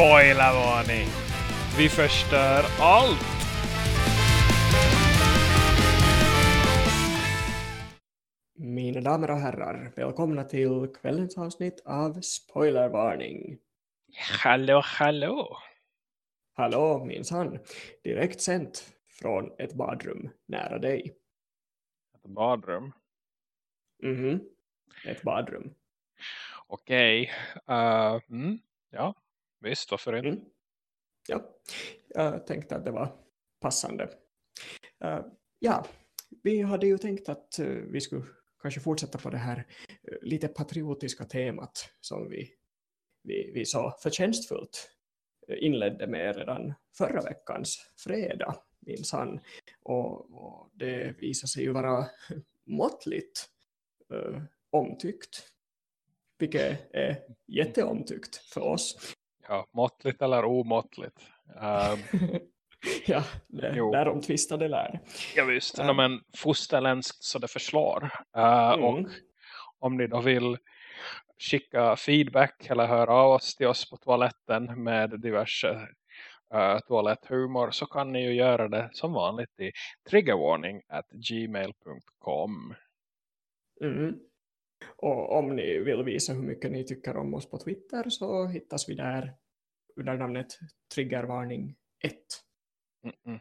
Spoilervarning! Vi förstör allt! Mina damer och herrar, välkomna till kvällens avsnitt av Spoilervarning. Hallå, hallå! Hallå minsann, direkt sänt från ett badrum nära dig. Ett badrum. Mhm, ett badrum. Okej. Uh, mm, ja, visst, varför inte? Mm. Ja, jag tänkte att det var passande. Uh, ja, vi hade ju tänkt att uh, vi skulle kanske fortsätta på det här uh, lite patriotiska temat som vi, vi, vi så förtjänstfullt inledde med redan förra veckans fredag, minsann. Och, och det visade sig ju vara måttligt uh, omtyckt. Vilket är jätteomtyckt för oss. Ja, måttligt eller omåttligt. Uh, ja, det, därom tvistade lär. Ja visst, uh, men fosterländskt så det förslår. Uh, mm. Och om ni då vill skicka feedback eller höra av oss till oss på toaletten med diverse uh, toaletthumor så kan ni ju göra det som vanligt i triggerwarning at gmail.com. Mm. Och om ni vill visa hur mycket ni tycker om oss på Twitter så hittas vi där under namnet Triggervarning 1. Mm -mm.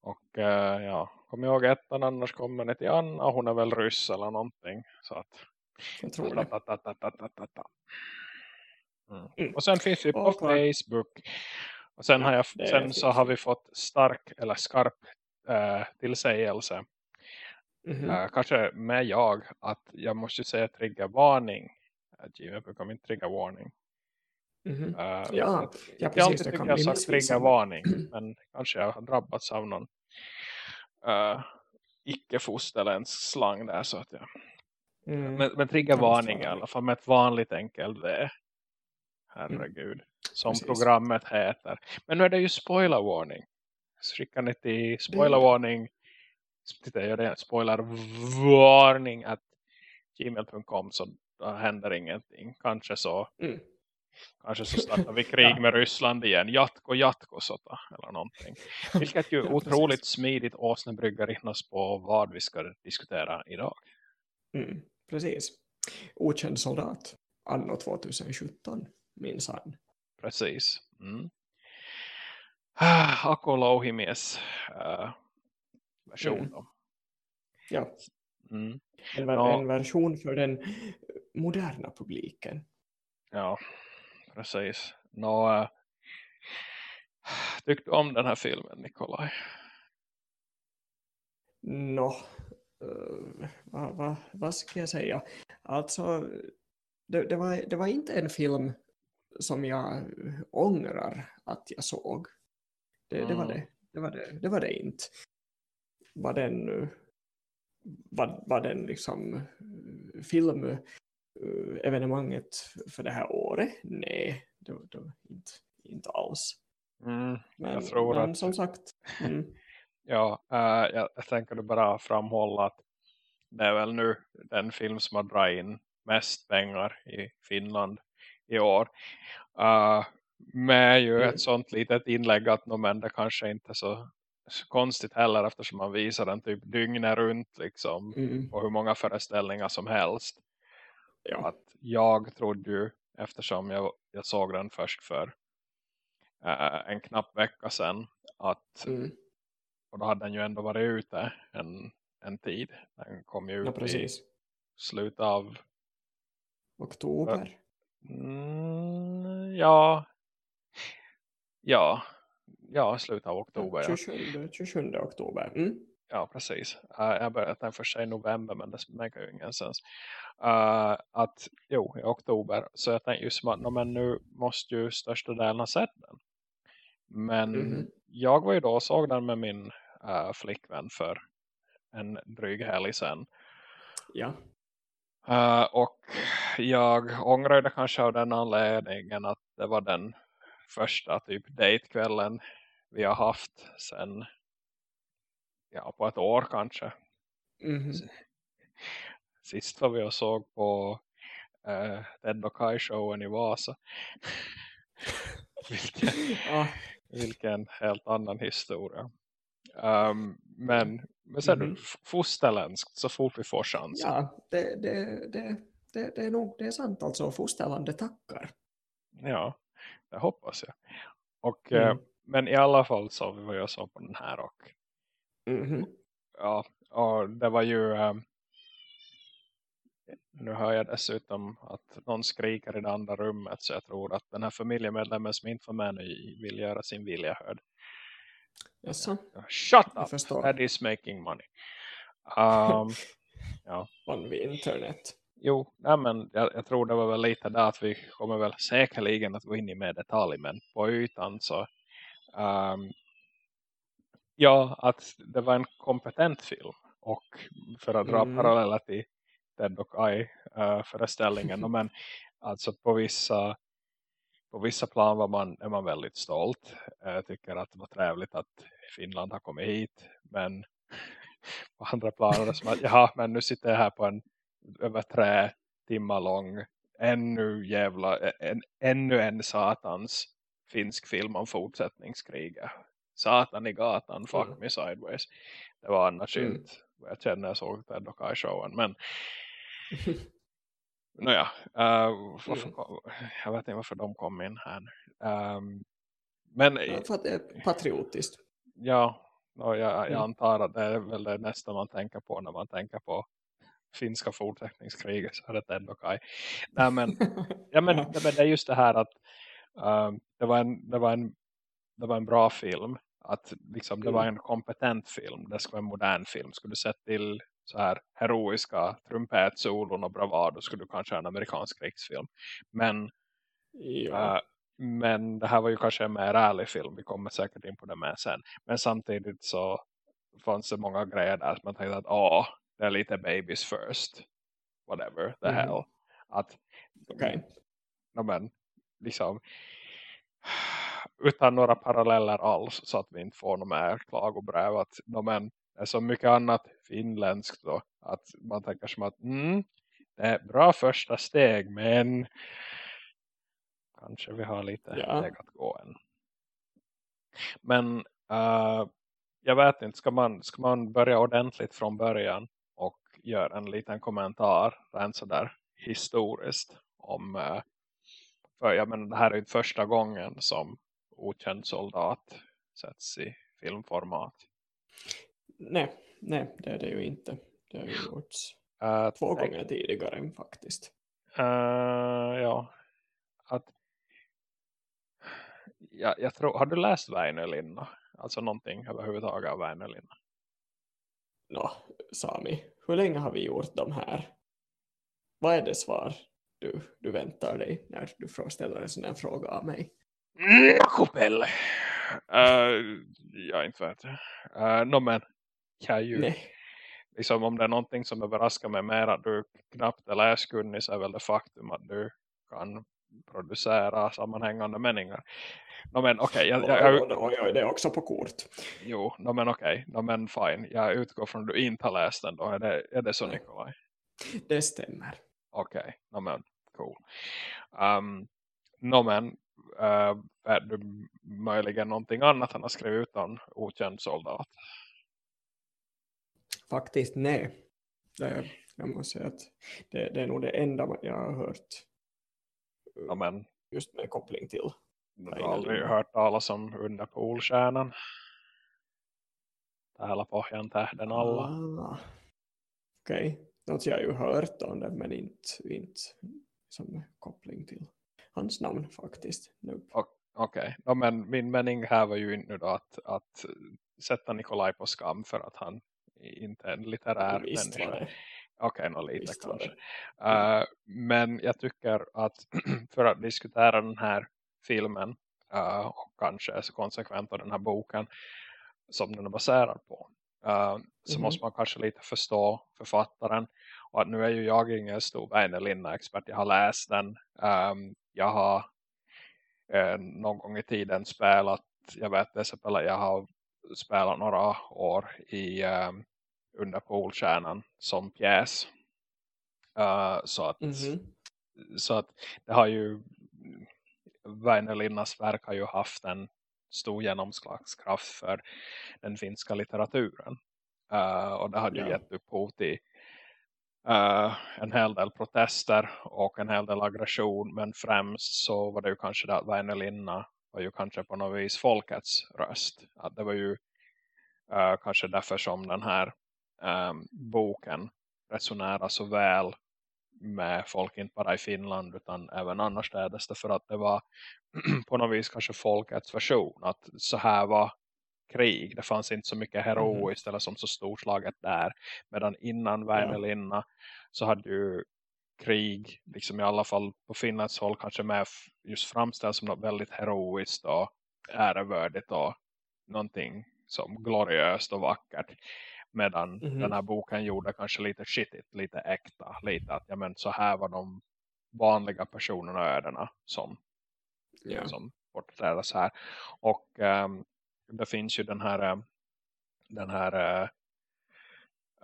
Och uh, ja, kom ihåg ettan annars kommer ni till Anna hon är väl ryss eller någonting. Så att... Jag tror det. Mm. Mm. Och sen finns vi på och Facebook. Och sen, har jag, sen så har vi fått stark eller skarp uh, tillsägelse Mm -hmm. uh, kanske med jag att jag måste säga triggervarning. Gmail.com inte triggervarning. Mm -hmm. uh, ja, ja, precis. Jag alltid tycker jag sagt triggervarning. men kanske jag har drabbats av någon uh, icke-fosterländsk slang där. Så att jag... Mm. Men, men triggervarning i alla fall med ett vanligt enkelt V. Herregud. Mm. Som precis. programmet heter. Men nu är det ju spoilervarning. Så skickar ni till spoilervarning titta, jag det spoilervarning att gmail.com så händer ingenting. Kanske så mm. Kanske så startar vi krig med Ryssland igen. Jatko, Jatko sota eller någonting. Vilket ju otroligt smidigt åsnebryggar in oss på vad vi ska diskutera idag. Mm, precis. Okänd soldat. Anno 2017, minsann. Precis. Mm. Ako louhimies. Uh, version. Mm. Ja. Mm. En, ja. en version för den moderna publiken. Ja, precis. Nå, äh, tyckte du om den här filmen, Nikolaj? Nå, uh, vad, vad, vad ska jag säga? Alltså, det, det, var, det var inte en film som jag ångrar att jag såg. Det, mm. det, var, det, det, var, det, det var det inte var den, var, var den liksom filmevenemanget för det här året? Nej, det, det var inte, inte alls. Mm, men, jag tror men att, som sagt. Mm. ja, äh, jag, jag tänker bara framhålla att det är väl nu den film som har dragit in mest pengar i Finland i år. Uh, med ju mm. ett sånt litet inlägg att no, men det kanske inte är så konstigt heller eftersom man visar den typ dygnet runt liksom mm. och hur många föreställningar som helst. Ja. Att jag trodde ju eftersom jag, jag såg den först för äh, en knapp vecka sedan att mm. och då hade den ju ändå varit ute en, en tid. Den kom ju ut ja, i slutet av oktober. Mm, ja. Ja, ja, slutet av oktober. 27, 27 oktober. Mm. Ja, precis. Uh, jag började den första i november men det make ju ingen sens. Uh, att, jo, i oktober. Så jag tänkte just att men nu måste ju största delen ha sett den. Men mm. jag var ju då och såg den med min uh, flickvän för en dryg helg sedan. Ja. Uh, och jag ångrade kanske av den anledningen att det var den första typ datekvällen vi har haft sen ja, på ett år kanske. Mm. Sist var vi och såg på uh, Ted och Kai showen i Vasa. vilken, vilken helt annan historia. Um, men, men sen mm fosterländskt så fort vi får chans. Ja, det, det, det, det, det, är nog det är sant alltså. Fosterlandet tackar. Ja, det hoppas jag. Och, mm. eh, men i alla fall så var jag så på den här och mm -hmm. ja, och det var ju um, nu hör jag dessutom att någon skriker i det andra rummet så jag tror att den här familjemedlemmen som inte var med nu vill göra sin vilja hörd. Jaså? Shut up! That is making money. Um, ja. On the internet. Jo, nej men jag, jag, tror det var väl lite där att vi kommer väl säkerligen att gå in i mer detalj men på ytan så um, ja, att det var en kompetent film och för att dra mm. paralleller till Ted och I uh, föreställningen men alltså på vissa på vissa plan var man, är man väldigt stolt. Jag tycker att det var trevligt att Finland har kommit hit. Men på andra plan är det som att jaha, men nu sitter jag här på en över tre timmar lång ännu jävla en, ännu en satans finsk film om fortsättningskriget. Satan i gatan, fuck mm. me sideways. Det var annars mm. inte vad jag känner jag såg Ted och showen Men Nåja, uh, varför, mm. jag vet inte varför de kom in här. Um, men, ja, för att det är patriotiskt. Ja, och jag, jag mm. antar att det är väl det nästa man tänker på när man tänker på finska fortsättningskriget så är det ändå kaj. Nej men, ja, men, men det är just det här att um, det, var en, det, var en, det var en bra film. Att liksom, det var mm. en kompetent film. Det ska vara en modern film. Skulle du sett till så här heroiska trumpetsolon och bravado skulle du kanske ha en amerikansk krigsfilm. Men, ja. uh, men det här var ju kanske en mer ärlig film. Vi kommer säkert in på det med sen. Men samtidigt så fanns det många grejer där som man tänkte att åh, det är lite babies first. Whatever the mm. hell. Att, okay. no, men, liksom utan några paralleller alls så att vi inte får några mer klagobrev att no, men, är så mycket annat finländskt då. Att man tänker som att mm, det är bra första steg men kanske vi har lite ja. steg att gå än. Men uh, jag vet inte, ska man, ska man börja ordentligt från början och göra en liten kommentar rent sådär historiskt om uh, för jag menar, det här är ju första gången som okänd soldat sätts i filmformat. Nej, nej, det är det ju inte. Det har ju gjorts uh, två tänk... gånger tidigare faktiskt. Uh, ja, att ja, jag tror, har du läst Väinölinna? Alltså någonting överhuvudtaget av Väinölinna? Nå, Sami, hur länge har vi gjort de här? Vad är det svar du, du väntar dig när du ställer en sån här fråga av mig? Kupelle! Uh, jag inte vet. Uh, no, men kan ju Nej. liksom om det är någonting som överraskar mig mer att du knappt är läskunnig så är väl det faktum att du kan producera sammanhängande meningar. No, men okej. Okay, jag, jag, oj, oj, det är också på kort. Jo, no, men okej. Okay. No, men fine. Jag utgår från att du inte har läst den då. Är det, är det så Nikolaj? Det stämmer. Okej, okay. no, men cool. Um, no, men uh, är du möjligen någonting annat han har skrivit utan okänd soldat? Faktiskt nej. Det, jag måste säga att det, det är nog det enda jag har hört. Ja, men, just med koppling till. Du har aldrig hört talas om under polstjärnan. Täällä pohjan tähden alla. Ah, Okej, okay. något jag har ju hört om det men inte, inte som koppling till hans namn faktiskt. Okej, okay. men min mening här var ju inte då att, att sätta Nikolaj på skam för att han inte en litterär Visst människa. Okej, okay, lite Visst kanske. Uh, men jag tycker att för att diskutera den här filmen uh, och kanske så konsekvent av den här boken som den är baserad på uh, så mm. måste man kanske lite förstå författaren och nu är ju jag ingen stor Väinö-Linna-expert. Jag har läst den. Um, jag har uh, någon gång i tiden spelat, jag vet det, jag har spelat några år i um, under Polstjärnan som pjäs. Uh, så, att, mm -hmm. så att det har ju Väinö Linnas verk har ju haft en stor genomslagskraft för den finska litteraturen. Uh, och det hade ju gett upphov till uh, en hel del protester och en hel del aggression. Men främst så var det ju kanske det att Väinö Linna var ju kanske på något vis folkets röst. Att det var ju uh, kanske därför som den här um, boken resonerar så väl med folk inte bara i Finland utan även annorstädes för att det var på något vis kanske folkets version att så här var krig. Det fanns inte så mycket mm. heroiskt mm. eller som så storslaget där. Medan innan Väinölinna ja. så hade ju krig, liksom i alla fall på Finlands håll kanske med just framställs som något väldigt heroiskt och ärevördigt och någonting som gloriöst och vackert. Medan mm -hmm. den här boken gjorde kanske lite shitigt, lite äkta. Lite att ja, men så här var de vanliga personerna och ödena som, yeah. som porträtteras här. Och um, det finns ju den här um, den här uh,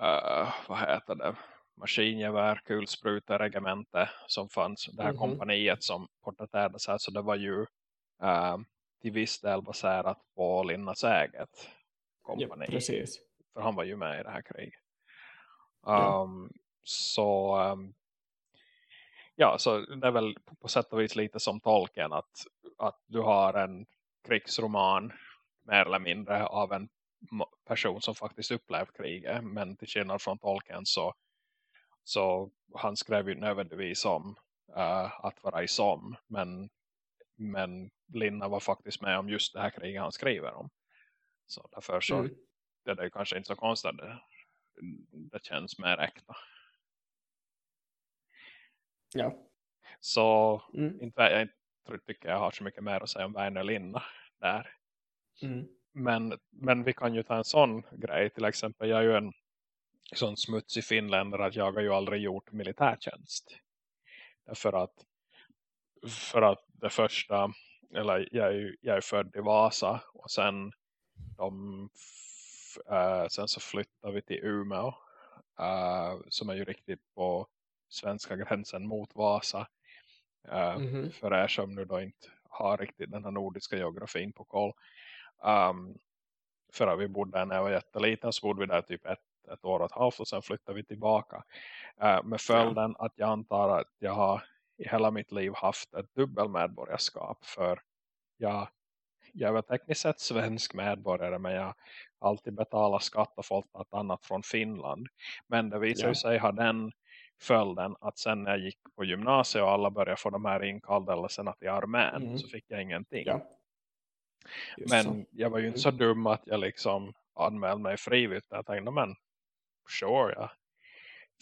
uh, vad heter det maskingevär, kulspruta, regemente som fanns, det här mm -hmm. kompaniet som porträtterades här, så det var ju uh, till viss del baserat på Linnas eget kompani. Ja, precis. För han var ju med i det här kriget. Um, ja. Så um, ja, så det är väl på sätt och vis lite som tolken att, att du har en krigsroman mer eller mindre av en person som faktiskt upplevt kriget. Men till skillnad från tolken så, så han skrev ju nödvändigtvis om uh, att vara i som. Men, men Linna var faktiskt med om just det här kriget han skriver om. Så därför så mm det är kanske inte så konstigt det, det känns mer äkta. Ja. Så mm. inte, jag inte tycker jag har så mycket mer att säga om Väinö Linna där. Mm. Men, men vi kan ju ta en sån grej. Till exempel jag är ju en sån smutsig finländare att jag har ju aldrig gjort militärtjänst. Därför att för att det första eller jag är, jag är född i Vasa och sen de Uh, sen så flyttade vi till Umeå. Uh, som är ju riktigt på svenska gränsen mot Vasa. Uh, mm -hmm. För er som nu då inte har riktigt den här nordiska geografin på koll. Um, för att vi bodde där när jag var jätteliten så bodde vi där typ ett, ett år och ett halvt och sen flyttade vi tillbaka. Uh, med följden att jag antar att jag har i hela mitt liv haft ett dubbelmedborgarskap för jag jag väl tekniskt sett svensk medborgare men jag alltid betalar skatt och fått något annat från Finland. Men det visar ja. sig ha den följden att sen när jag gick på gymnasiet och alla började få de här inkallelserna till armén mm. så fick jag ingenting. Ja. Men så. jag var ju inte så mm. dum att jag liksom anmälde mig frivilligt. Jag tänkte, men sure, jag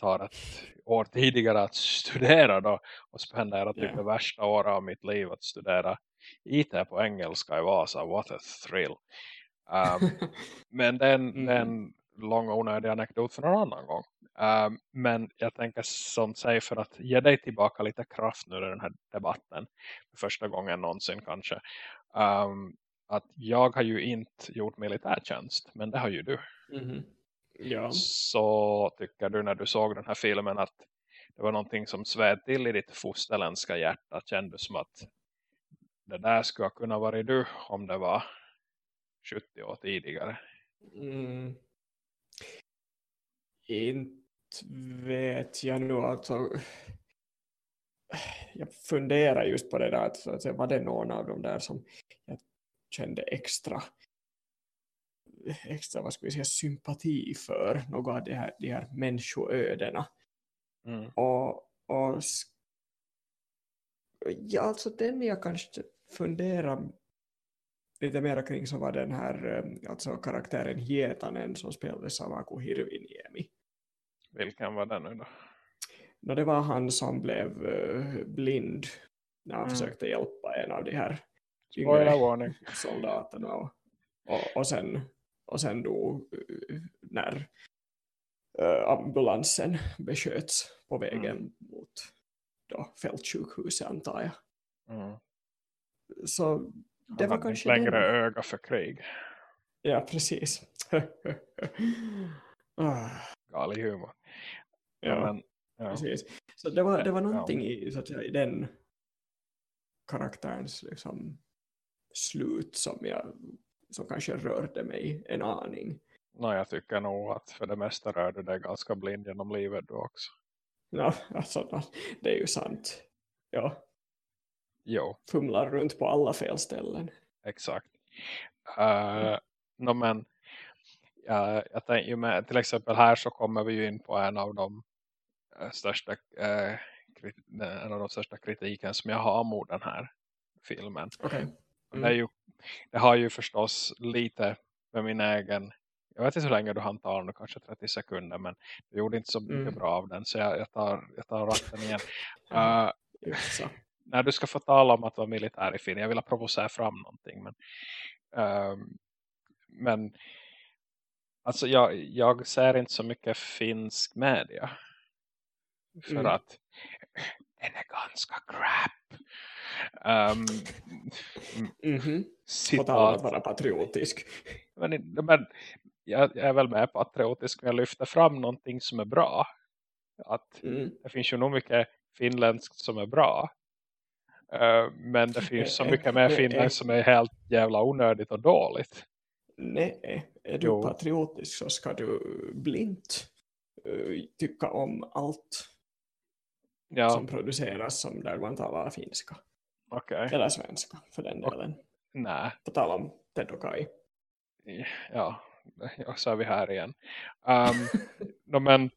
tar ett år tidigare att studera då och spendera typ yeah. det värsta året av mitt liv att studera IT på engelska i Vasa. What a thrill. Um, men den, mm. den lång och onödig anekdot för någon annan gång. Um, men jag tänker som säger för att ge dig tillbaka lite kraft nu i den här debatten. För första gången någonsin kanske. Um, att jag har ju inte gjort militärtjänst. Men det har ju du. Mm. Ja. Så tycker du när du såg den här filmen att det var någonting som sved till i ditt fosterländska hjärta. Kändes som att det där skulle kunna vara du om det var 70 år tidigare? Mm. Inte vet jag nu alltså. Jag funderar just på det där. Att, att var det någon av dem där som kände extra extra vad ska vi säga, sympati för något av de här, de här människoödena. Mm. Och, och ja, alltså den jag kanske funderar lite mer kring så var den här eh, alltså karaktären Hietanen som spelades av Aku Hirviniemi. Vilken var den nu då? No, det var han som blev uh, blind när han mm. försökte hjälpa en av de här yngre soldaterna och, och, och, sen, och sen dog uh, när uh, ambulansen besköts på vägen mm. mot då, fältsjukhuset antar jag. Mm. Så det var kanske längre den... öga för krig. Ja, precis. ah. Galig humor. Ja, men, ja. precis. Så det var, det var någonting ja. i, så att säga, i den karaktärens liksom, slut som, jag, som kanske rörde mig en aning. No, jag tycker nog att för det mesta rörde det ganska blind genom livet då också. Ja, alltså, det är ju sant. Ja. Jo. Fumlar runt på alla fel ställen. Exakt. Uh, mm. no, men uh, jag tänker ju med, till exempel här så kommer vi ju in på en av de uh, största uh, en av de största kritiken som jag har mot den här filmen. Okay. Mm. Det, ju, det har ju förstås lite med min egen jag vet inte hur länge du hann ta nu, kanske 30 sekunder men du gjorde inte så mycket mm. bra av den så jag, jag, tar, jag tar ratten igen. uh, när du ska få tala om att vara militär i film, jag vill provocera fram någonting men, uh, men alltså jag, jag ser inte så mycket finsk media för mm. att den är ganska crap. Um, mm -hmm. På tal vara patriotisk. Men, men jag, är väl med patriotisk men jag lyfter fram någonting som är bra. Att mm. det finns ju nog mycket finländskt som är bra. Uh, men det finns så mycket mer finländskt som är helt jävla onödigt och dåligt. Nej, är du jo. patriotisk så ska du blint uh, tycka om allt ja. som produceras som där man talar finska. Okay. Eller svenska för den delen. Nej. På tal om Ted och Kai. Ja, ja, så är vi här igen. Um, de men,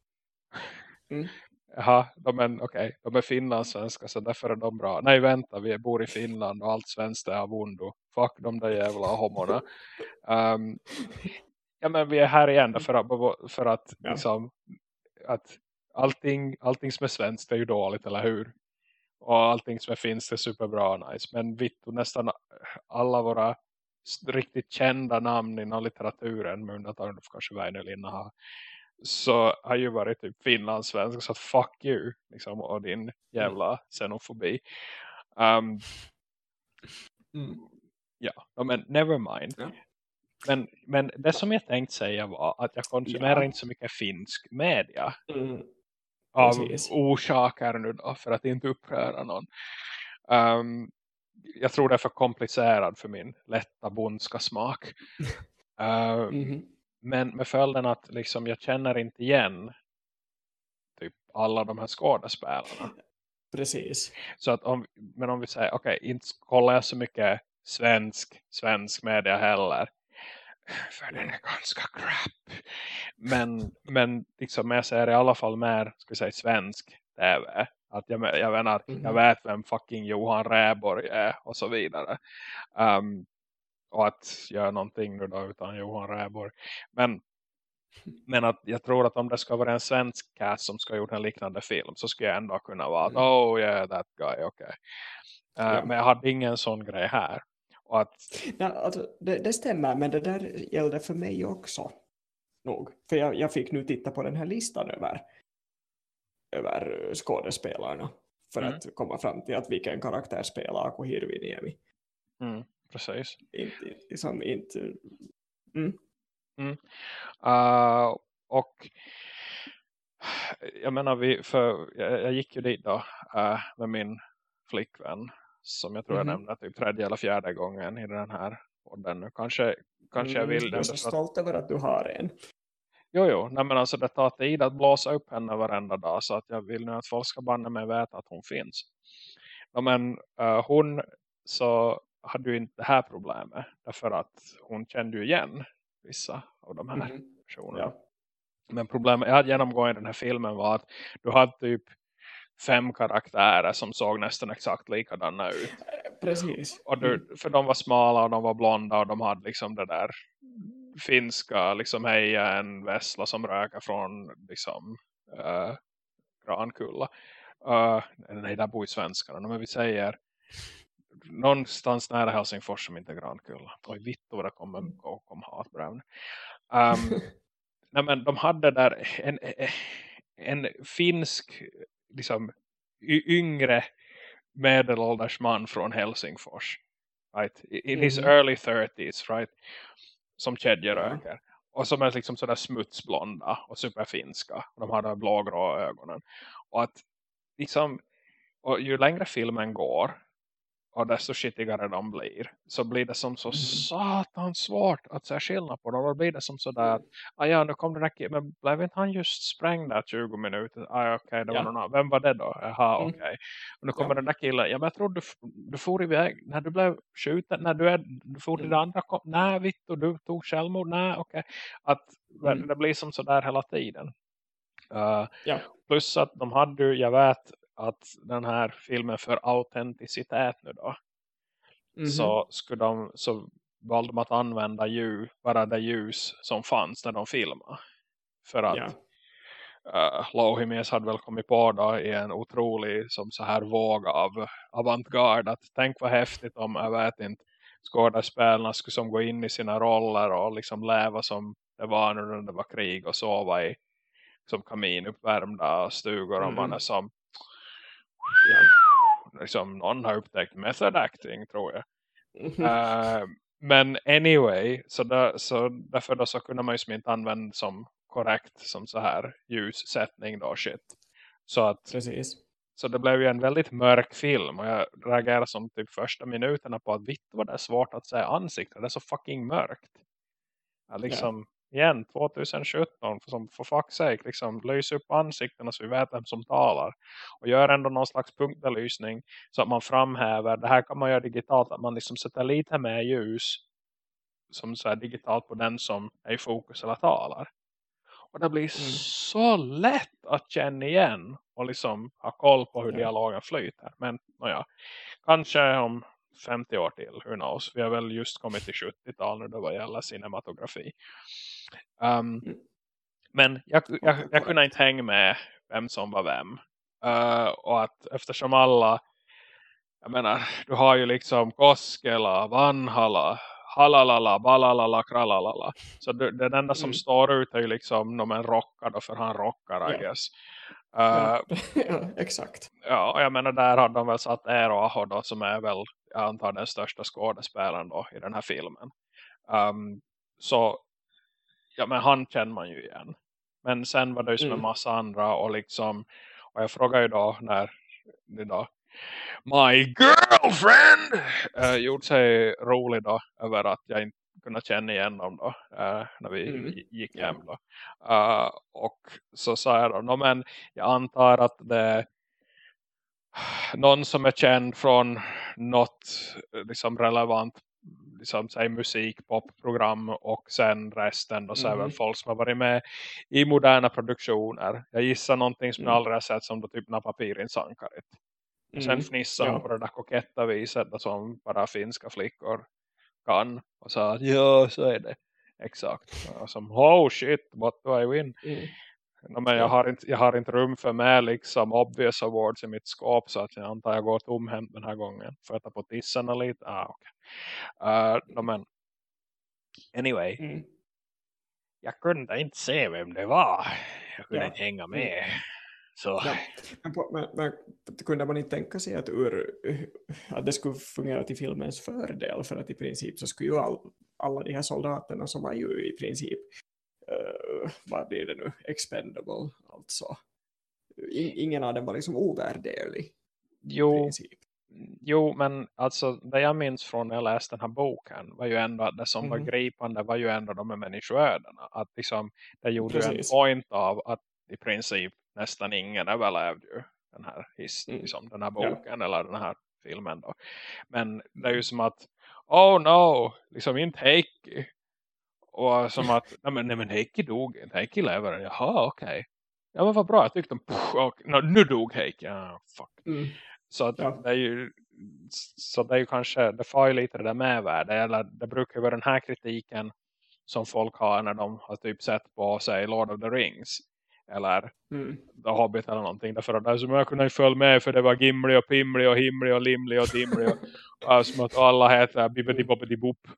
mm. Jaha, de är, okay, de är finlandssvenska så därför är de bra. Nej vänta, vi bor i Finland och allt svenskt är av ondo. Fuck de där jävla homorna. Um, ja men vi är här igen för att, för att, ja. liksom, att allting, allting som är svenskt är ju dåligt, eller hur? Och allting som är finns är superbra nice. Men vitt nästan alla våra riktigt kända namn inom litteraturen med undantag av kanske Väinö har så har ju varit typ finlandssvensk så att fuck you liksom, och din jävla mm. xenofobi um, mm. ja, men never mind ja. men, men det som jag tänkte säga var att jag konsumerar ja. inte så mycket finsk media mm. Av orsaker nu då för att inte uppröra någon um, jag tror det är för komplicerad för min lätta bondska smak. Uh, mm -hmm. Men med följden att liksom jag känner inte igen typ alla de här skådespelarna. Precis. Så att om, men om vi säger, okej, okay, inte kollar jag så mycket svensk, svensk media heller. För den är ganska crap. Men, men liksom jag ser i alla fall mer, ska säga, svensk tv. Att jag, jag menar, mm. jag vet vem fucking Johan Räborg är och så vidare. Um, och att göra någonting nu då utan Johan Räborg. Men, men att jag tror att om det ska vara en svensk cast som ska gjort en liknande film så skulle jag ändå kunna vara mm. oh yeah that guy, okej. Okay. Uh, ja. Men jag hade ingen sån grej här. Och att... ja, alltså, det, det, stämmer, men det där gällde för mig också. Nog. För jag, jag fick nu titta på den här listan över över skådespelarna för mm. att komma fram till att vilken karaktär spelar Ako Hirviniemi. Mm, precis. Inte, liksom inte... Mm. Mm. Uh, och jag menar, vi, för jag, jag gick ju dit då uh, med min flickvän som jag tror jag mm. nämnde typ tredje eller fjärde gången i den här podden nu. Kanske, kanske jag mm, vill... Jag är så stolt över att du har en. Jo, jo. Nej, men alltså det tar tid att blåsa upp henne varenda dag. Så att jag vill nu att folk ska banna mig veta att hon finns. Ja, men uh, hon så hade ju inte det här problemet. Därför att hon kände ju igen vissa av de här mm. personerna. Ja. Men problemet jag hade genomgående i den här filmen var att du hade typ fem karaktärer som såg nästan exakt likadana ut. Precis. Och du, mm. för de var smala och de var blonda och de hade liksom det där finska liksom heja en vässla som röker från liksom uh, Grankulla. Uh, nej, där bor ju svenskarna. Men vi säger någonstans nära Helsingfors som inte är Grankulla. Oj, vitt vad det kommer mm. och kom hatbrev. Um, nej, men de hade där en, en finsk liksom yngre medelålders man från Helsingfors. Right? In mm his early 30s, right? som kedjeröker. Mm. Och som är liksom sådär smutsblonda och superfinska. Och de har de blågrå ögonen. Och att liksom, och ju längre filmen går och desto skitigare de blir så blir det som så mm. satan svårt att se skillnad på dem. Då blir det som sådär att ah, ja, nu kom den killen, men blev inte han just sprängd där 20 minuter? Ah, okej, okay, ja. vem var det då? Jaha, mm. okej. Okay. Och nu kommer ja. den där killen, ja men jag tror du, du får iväg, när du blev skjuten, när du, är, du får till mm. det andra, kom, nej Victor, du tog självmord, nej okej. Okay. Att mm. det blir som sådär hela tiden. Uh, ja. Plus att de hade, jag vet att den här filmen för autenticitet nu då. Mm -hmm. Så skulle de så valde de att använda ljus, bara det ljus som fanns när de filmade. För att yeah. uh, Lohimies hade väl kommit på då i en otrolig som så här våg av avantgarde att tänk vad häftigt om jag vet inte skådespelarna skulle som gå in i sina roller och liksom leva som det var när det var krig och sova i som kaminuppvärmda stugor mm. och man är som ja, liksom, någon har upptäckt method acting tror jag. uh, men anyway, så, där, så därför då så kunde man ju inte använda som korrekt som så här ljussättning då shit. Så att Precis. Så det blev ju en väldigt mörk film och jag reagerade som typ första minuterna på att vitt var det svårt att säga ansikte. Det är så fucking mörkt. Jag liksom, igen 2017 som för fuck's sake liksom lös upp ansiktena så vi vet vem som talar och gör ändå någon slags punktbelysning så att man framhäver, det här kan man göra digitalt att man liksom sätter lite mer ljus som så digitalt på den som är i fokus eller talar och det blir mm. så lätt att känna igen och liksom ha koll på hur dialogen flyter men ja, kanske om 50 år till, who knows. Vi har väl just kommit till 70-tal nu då vad gäller cinematografi. Um, men jag, jag, jag, kunde inte hänga med vem som var vem. Uh, och att eftersom alla, jag menar, du har ju liksom Koskela, Vanhala, halalala, balalala, kralalala. Så det, den enda som mm. står ut är ju liksom någon en rockar för han rockar, I ja. guess. Uh, ja, exakt. Ja, och jag menar där har de väl satt Eero Aho då, som är väl, jag antar den största skådespelaren då i den här filmen. Um, så ja men han känner man ju igen. Men sen var det ju som mm. en massa andra och liksom, och jag frågar ju då när då My girlfriend äh, gjort sig rolig då över att jag inte kunde känna igen dem då äh, när vi mm. gick hem då. Uh, och så sa jag då, men jag antar att det någon som är känd från något liksom relevant liksom, säg musik, popprogram och sen resten då så mm. folk som har varit med i moderna produktioner. Jag gissar någonting som mm. jag aldrig har sett som då typ Napapirinsankarit. Och sen mm. fnissar hon ja. på det där koketta viset som bara finska flickor kan. Och sa att ja så är det. Exakt. Och som oh shit what do I win? Mm. No, men jag har, inte, jag har inte rum för med liksom obvious awards i mitt skåp så att jag antar jag går tomhänt den här gången. För att ta på tissarna lite. Ah, okay. uh, no, men anyway. Mm. Jag kunde inte se vem det var. Jag kunde ja. inte hänga mm. med. Så. Ja. Men, på, men, men, kunde man inte tänka sig att, ur, att det skulle fungera till filmens fördel för att i princip så skulle ju all, alla de här soldaterna som var ju i princip uh, vad blir det nu, expendable alltså. ingen av dem var liksom ovärderlig. Jo, jo, men alltså det jag minns från när jag läste den här boken var ju ändå det som mm. var gripande var ju ändå de här människoödena. Att liksom, det gjorde ju en point av att i princip nästan ingen överlevde ju den här, his, mm. liksom, den här boken ja. eller den här filmen då. Men det är ju som att oh no, liksom inte Heikki och som att, nej men, nej men Heikki dog inte, Heikki lever. Jaha, okej. Okay. Ja men vad bra, jag tyckte no, nu dog Heikki. Ah, fuck. Mm. Så att ja. det är ju så det är ju kanske, det får ju lite det där medvärde. Eller det brukar ju vara den här kritiken som folk har när de har typ sett på sig Lord of the Rings. Eller mm. The Hobbit eller någonting. Därför att det är som jag kunde följa med för det var Gimli och Pimli och Himli och Limli och Dimli. Och, och som att alla heter Bibbidi Bobbidi Boop.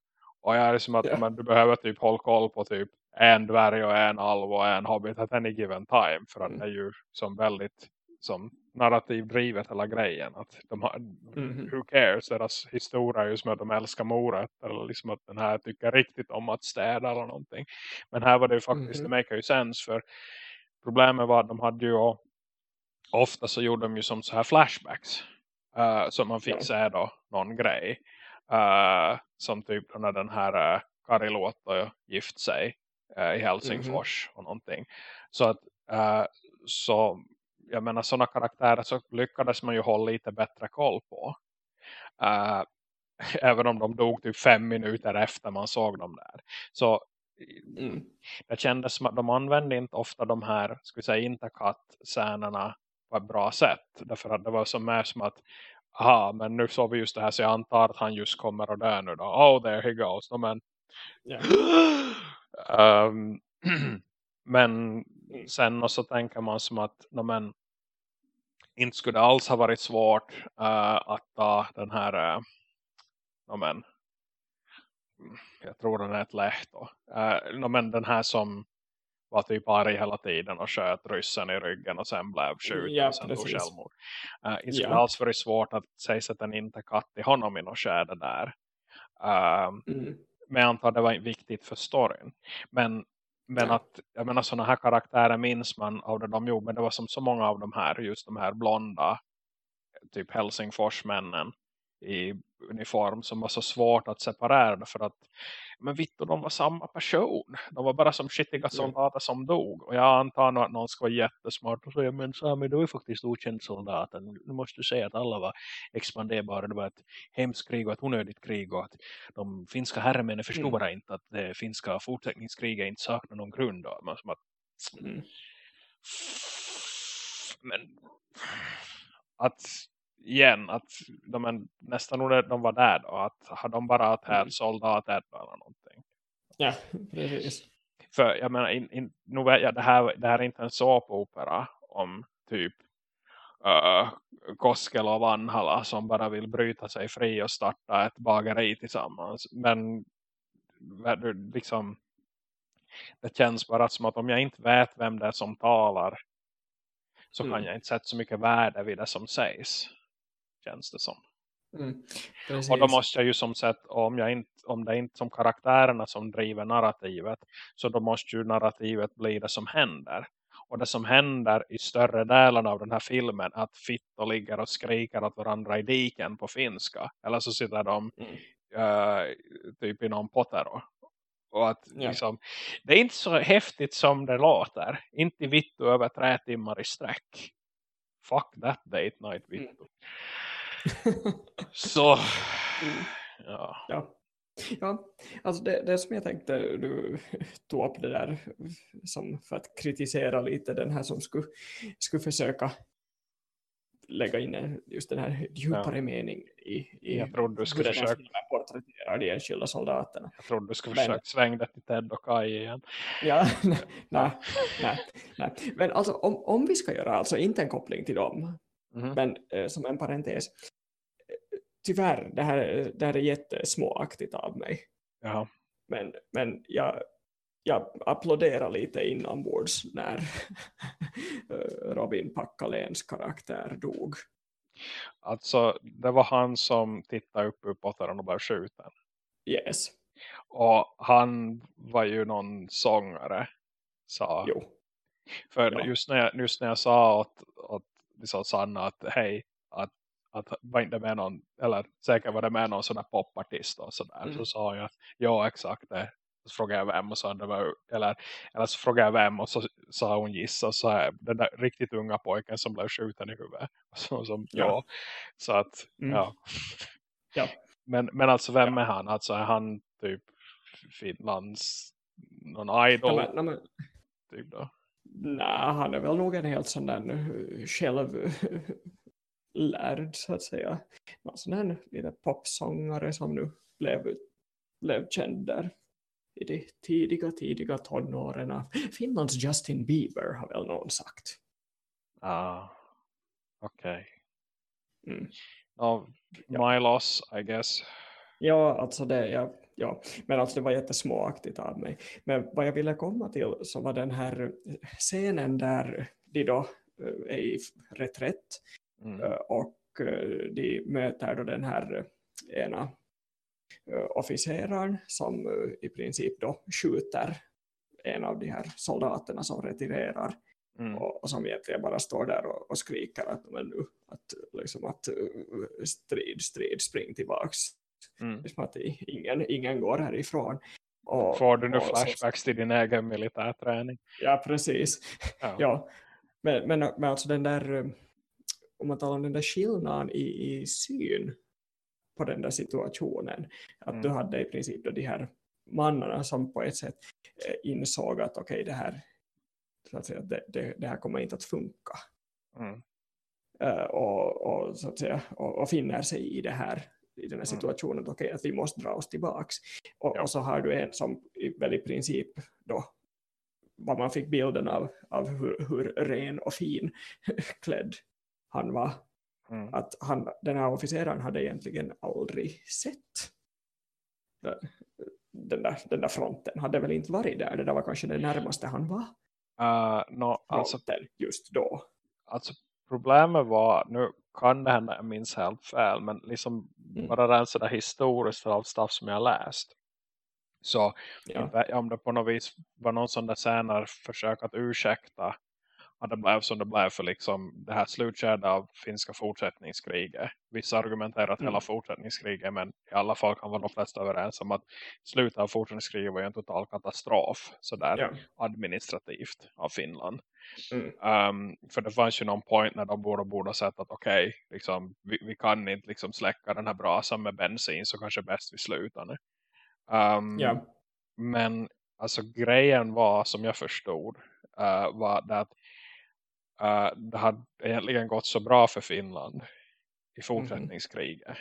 Och jag är som att yeah. men, du behöver typ hålla koll på typ en dvärg och en alv och en hobbit at any given time. För att mm. det är ju som väldigt som narrativ drivet hela grejen. Att de har, mm. who cares? Deras historia är ju som att de älskar moret. Eller liksom att den här tycker riktigt om att städa eller någonting. Men här var det ju faktiskt, mm. det make ju sens. För problemet var att de hade ju ofta så gjorde de ju som så här flashbacks Uh, så man fick se då någon grej. Uh, som typ när den här uh, Kari Luotto gift sig uh, i Helsingfors mm -hmm. och någonting. Så att uh, så jag menar sådana karaktärer så lyckades man ju hålla lite bättre koll på. Uh, även om de dog typ fem minuter efter man såg dem där. Så mm. det kändes som att de använde inte ofta de här, skulle säga intercut-scenerna på ett bra sätt. Därför att det var så mer som att aha, men nu såg vi just det här så jag antar att han just kommer att dö nu då. Oh, there he goes. No, men, yeah. um, men mm. sen och så tänker man som att no, men, inte skulle det alls ha varit svårt uh, att ta den här uh, no, men, jag tror den är ett lätt då. Uh, no, men den här som var typ arg hela tiden och sköt ryssen i ryggen och sen blev skjuten ja, och sen tog självmord. Uh, det skulle ja. alls varit svårt att säga att den inte katt i honom i något skärde där. Uh, mm. Men jag antar det var viktigt för storyn. Men, men ja. att, jag menar sådana här karaktärer minns man av det de gjorde. Men det var som så många av de här, just de här blonda, typ Helsingforsmännen i uniform som var så svårt att separera för att men Vittu, de var samma person. De var bara som skittiga soldater som dog. Och jag antar nog att någon ska vara jättesmart och säga, men Sami, du är faktiskt okänd soldaten. Nu måste du säga att alla var expanderbara. Det var ett hemskt krig och ett onödigt krig. Och att de finska herremännen förstod mm. inte att det finska fortsättningskriget inte saknar någon grund. Men, som att, mm. Men att igen att de är nästan när de var där då, att har de bara haft här mm. soldater eller någonting. Ja, precis. För jag menar, in, in, nu vet jag, det här, det här är inte en såpopera om typ uh, Koskel och Vanhala som bara vill bryta sig fri och starta ett bageri tillsammans. Men liksom det känns bara som att om jag inte vet vem det är som talar så mm. kan jag inte sätta så mycket värde vid det som sägs känns det som. Mm, och då måste jag ju som sett, om, jag inte, om det är inte som karaktärerna som driver narrativet, så då måste ju narrativet bli det som händer. Och det som händer i större delen av den här filmen att Fitto ligger och skriker åt varandra i diken på finska. Eller så sitter de mm. uh, typ i någon potero. Och att ja. liksom, det är inte så häftigt som det låter. Inte vittu över tre timmar i sträck. Fuck that date night vittu. Mm. Så, ja. ja. Ja, alltså det, det som jag tänkte du tog upp det där som för att kritisera lite den här som skulle, skulle försöka lägga in just den här djupare ja. mening i, i jag trodde du skulle försöka porträttera de enskilda soldaterna. Jag trodde du skulle Men... försöka svänga till Ted och Kai igen. Ja, nej, nej, nej, Men alltså om, om vi ska göra alltså inte en koppling till dem, mm men eh, som en parentes tyvärr, det här, det här är jättesmåaktigt av mig. Jaha. Men, men jag, jag applåderar lite inombords när Robin Packaléns karaktär dog. Alltså, det var han som tittade upp ur pottaren och blev skjuten. Yes. Och han var ju någon sångare, sa. Jo. För ja. just, när jag, just när jag sa åt, åt liksom Sanna att hej, att att var inte med någon, eller säkert var det med någon sån där popartist och sådär. Mm. Så sa jag att ja exakt det. Så frågade jag vem och så det var, eller, eller så frågade jag vem och så sa hon gissa så är den där riktigt unga pojken som blev skjuten i huvudet. Så, som, ja. ja. Så att, mm. ja. ja. Men, men alltså vem ja. är han? Alltså är han typ Finlands någon idol? Ja, men, men, typ då? Nej, han är väl nog en helt sån där själv lärd så att säga. Någon sån här lite popsångare som nu blev, blev känd där i de tidiga, tidiga tonåren. Finlands Justin Bieber har väl någon sagt. Ah, okej. Okay. Mm. Oh, my ja. loss, I guess. Ja, alltså det, ja, ja. Men alltså det var jättesmåaktigt av mig. Men vad jag ville komma till så var den här scenen där de då eh, är i reträtt Mm. Eh, och eh, de möter då den här eh, ena officeraren som i princip då skjuter en av de här soldaterna som retirerar Mm. Och, och, som egentligen bara står där och, och skriker att, men nu, att, liksom att strid, strid, spring tillbaks. Mm. Liksom att ingen, ingen går härifrån. Och, Får du nu flashbacks så, till din egen militärträning? Ja, precis. Ja. ja. Men, men, men alltså den där, om man talar om den där skillnaden i, i syn på den där situationen. Att mm. du hade i princip då de här mannarna som på ett sätt eh, insåg att okej okay, det här så att säga, det, det, det, här kommer inte att funka. Mm. Uh, och, och, så att säga, och, och, finner sig i det här i den här mm. situationen mm. okay, att vi måste dra oss tillbaks. Och, ja. och, så har du en som väl i princip då vad man fick bilden av, av hur, hur ren och fin klädd han var. Mm. Att han, den här officeraren hade egentligen aldrig sett den, där, den där fronten. Hade väl inte varit där. Det där var kanske det närmaste han var. Uh, no, alltså, just då. Alltså problemet var, nu kan det hända jag minns helt fel, men liksom mm. bara den sådär historiskt av stuff som jag läst. Så ja. om det på något vis var någon sån där senare försök att ursäkta att det blev som det blev för liksom det här slutskedet av finska fortsättningskriget. Vissa argumenterar att mm. hela fortsättningskriget men i alla fall kan vara de flesta överens om att slutet av fortsättningskriget var ju en total katastrof sådär ja. administrativt av Finland. Mm. Um, för det fanns ju någon point när de borde, borde ha sett att okej, okay, liksom, vi, vi, kan inte liksom släcka den här brasan med bensin så kanske bäst vi slutar nu. Um, ja. Men alltså grejen var som jag förstod uh, var det att uh, det hade egentligen gått så bra för Finland i mhm. fortsättningskriget. Mm.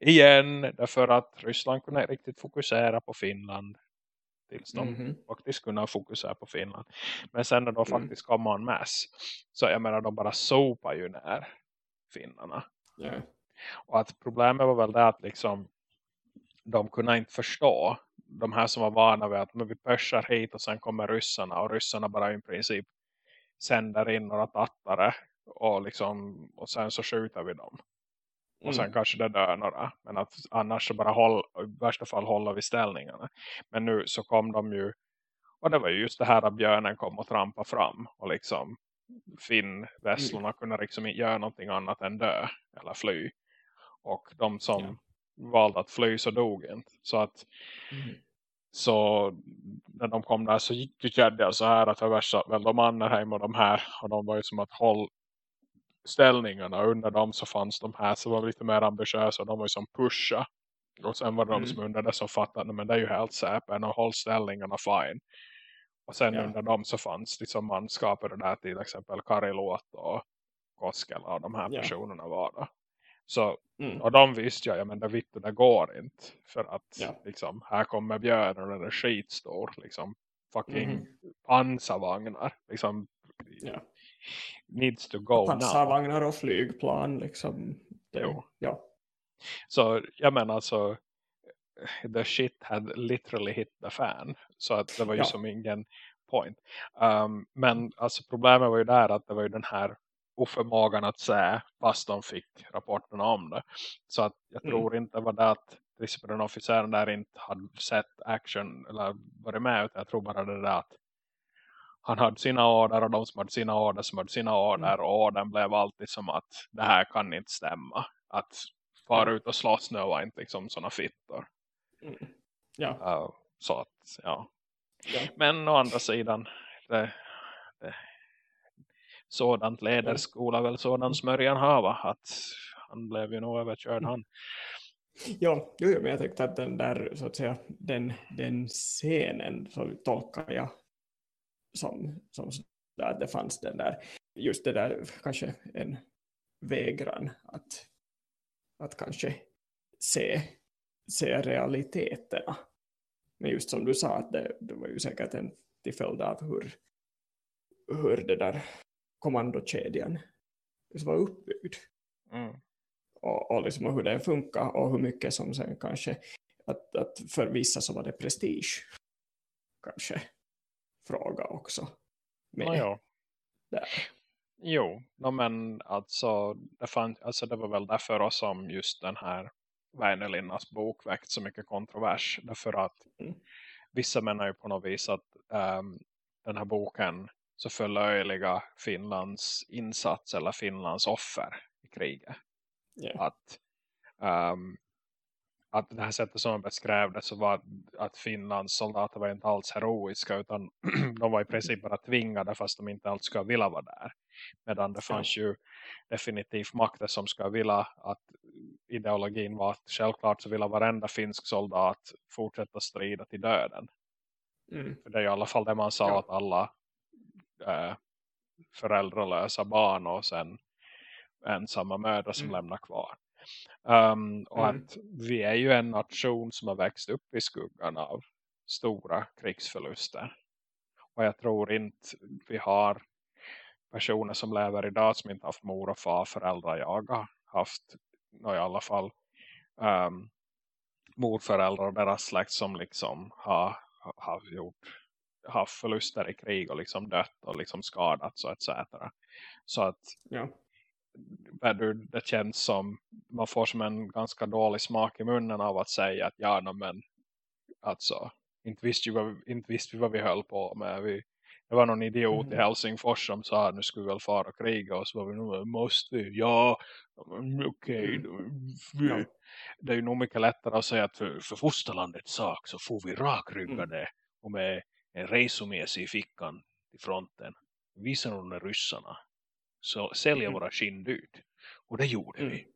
Igen, därför att Ryssland kunde riktigt fokusera på Finland tills de mm. faktiskt kunde fokusera på Finland. Men sen när de mm. faktiskt kom en mass så jag menar de bara sopar ju ner finnarna. Yeah. Och att problemet var väl det att liksom de kunde inte förstå de här som var vana vid att men vi pushar hit och sen kommer ryssarna och ryssarna bara i princip sänder in några tattare och, liksom, och sen så skjuter vi dem. Och sen mm. kanske det dör några. Men att annars så bara håll, i värsta fall håller vi ställningarna. Men nu så kom de ju. Och det var ju just det här att björnen kom och trampa fram. Och liksom Finn vässlorna mm. kunde liksom inte göra någonting annat än dö. Eller fly. Och de som ja. valde att fly så dog inte. Så att mm. Så när de kom där så gick ju Jeddah så här att översatt väl de Mannerheim och de här. Och de var ju som att hålla ställningarna. Under dem så fanns de här som var lite mer ambitiösa. Och de var ju som pusha. Och sen var det mm. de som under det som fattade men det är ju helt säpen och håll ställningarna fine. Och sen ja. under dem så fanns liksom manskaper där till exempel Karilot och Koskela och de här ja. personerna var då. Så, mm. Och de visste jag, ja men det vitt det går inte. För att ja. liksom, här kommer björnen och den är skitstor. Liksom, fucking mm. pansarvagnar. Liksom, ja. needs to go Pansarvagnar och flygplan. Liksom, det, jo. Ja. Så jag menar alltså the shit had literally hit the fan. Så att det var ju ja. som ingen point. Um, men alltså problemet var ju där att det var ju den här oförmågan att se fast de fick rapporterna om det. Så att jag mm. tror inte var det att till exempel den officeren där inte hade sett action eller varit med utan jag tror bara det där att han hade sina order och de som hade sina order som hade sina order mm. och orden blev alltid som att det här kan inte stämma. Att fara ut och slåss nu var inte liksom sådana fittor. Mm. Ja. Uh, så att, ja. ja. Men å andra sidan det, det sådant ledarskola väl sådan smörjan hava att han blev ju nog överkörd han. Ja, jo, men jag tyckte att den där så att säga, den, den scenen så tolkar jag som, som att det fanns den där, just det där kanske en vägran att, att kanske se, se realiteterna. Men just som du sa, att det, det var ju säkert en till följd av hur, hur det där kommandokedjan var uppbyggd. Mm. Och, och liksom hur den funkar och hur mycket som sen kanske att, att för vissa så var det prestige kanske fråga också. Med oh, ja. där. Jo, no, men alltså det, fann, alltså det var väl därför som just den här Väinölinnas bok väckt så mycket kontrovers. Därför att mm. vissa menar ju på något vis att um, den här boken så förlöjliga Finlands insats eller Finlands offer i kriget. Yeah. Att, um, att det här sättet som man beskrev det så var att Finlands soldater var inte alls heroiska utan de var i princip bara tvingade fast de inte alls skulle vilja vara där. Medan det fanns ju definitivt makter som skulle vilja att ideologin var att självklart så ville varenda finsk soldat fortsätta strida till döden. Mm. För det är i alla fall det man sa ja. att alla äh, föräldralösa barn och sen ensamma mödrar som mm. lämnar kvar. Um, och mm. att vi är ju en nation som har växt upp i skuggan av stora krigsförluster. Och jag tror inte vi har personer som lever idag som inte haft mor och far, föräldrar jag har haft i alla fall um, morföräldrar och deras släkt som liksom har, har gjort haft förluster i krig och liksom dött och liksom skadats och etc. Så att ja. det känns som man får som en ganska dålig smak i munnen av att säga att ja, no, men alltså inte visste, vad, inte visste vi vad vi höll på med. Vi, det var någon idiot mm. i Helsingfors som sa att nu skulle vi väl fara och kriga och så var vi nog, måste vi? Ja, okej. Okay. Mm. Det är ju nog mycket lättare att säga att för, för fosterlandets sak så får vi rakryggade mm. och med en resumé i fickan till fronten. Visa de där ryssarna. Så sälja mm. våra skinn dyrt. Och det gjorde mm. vi.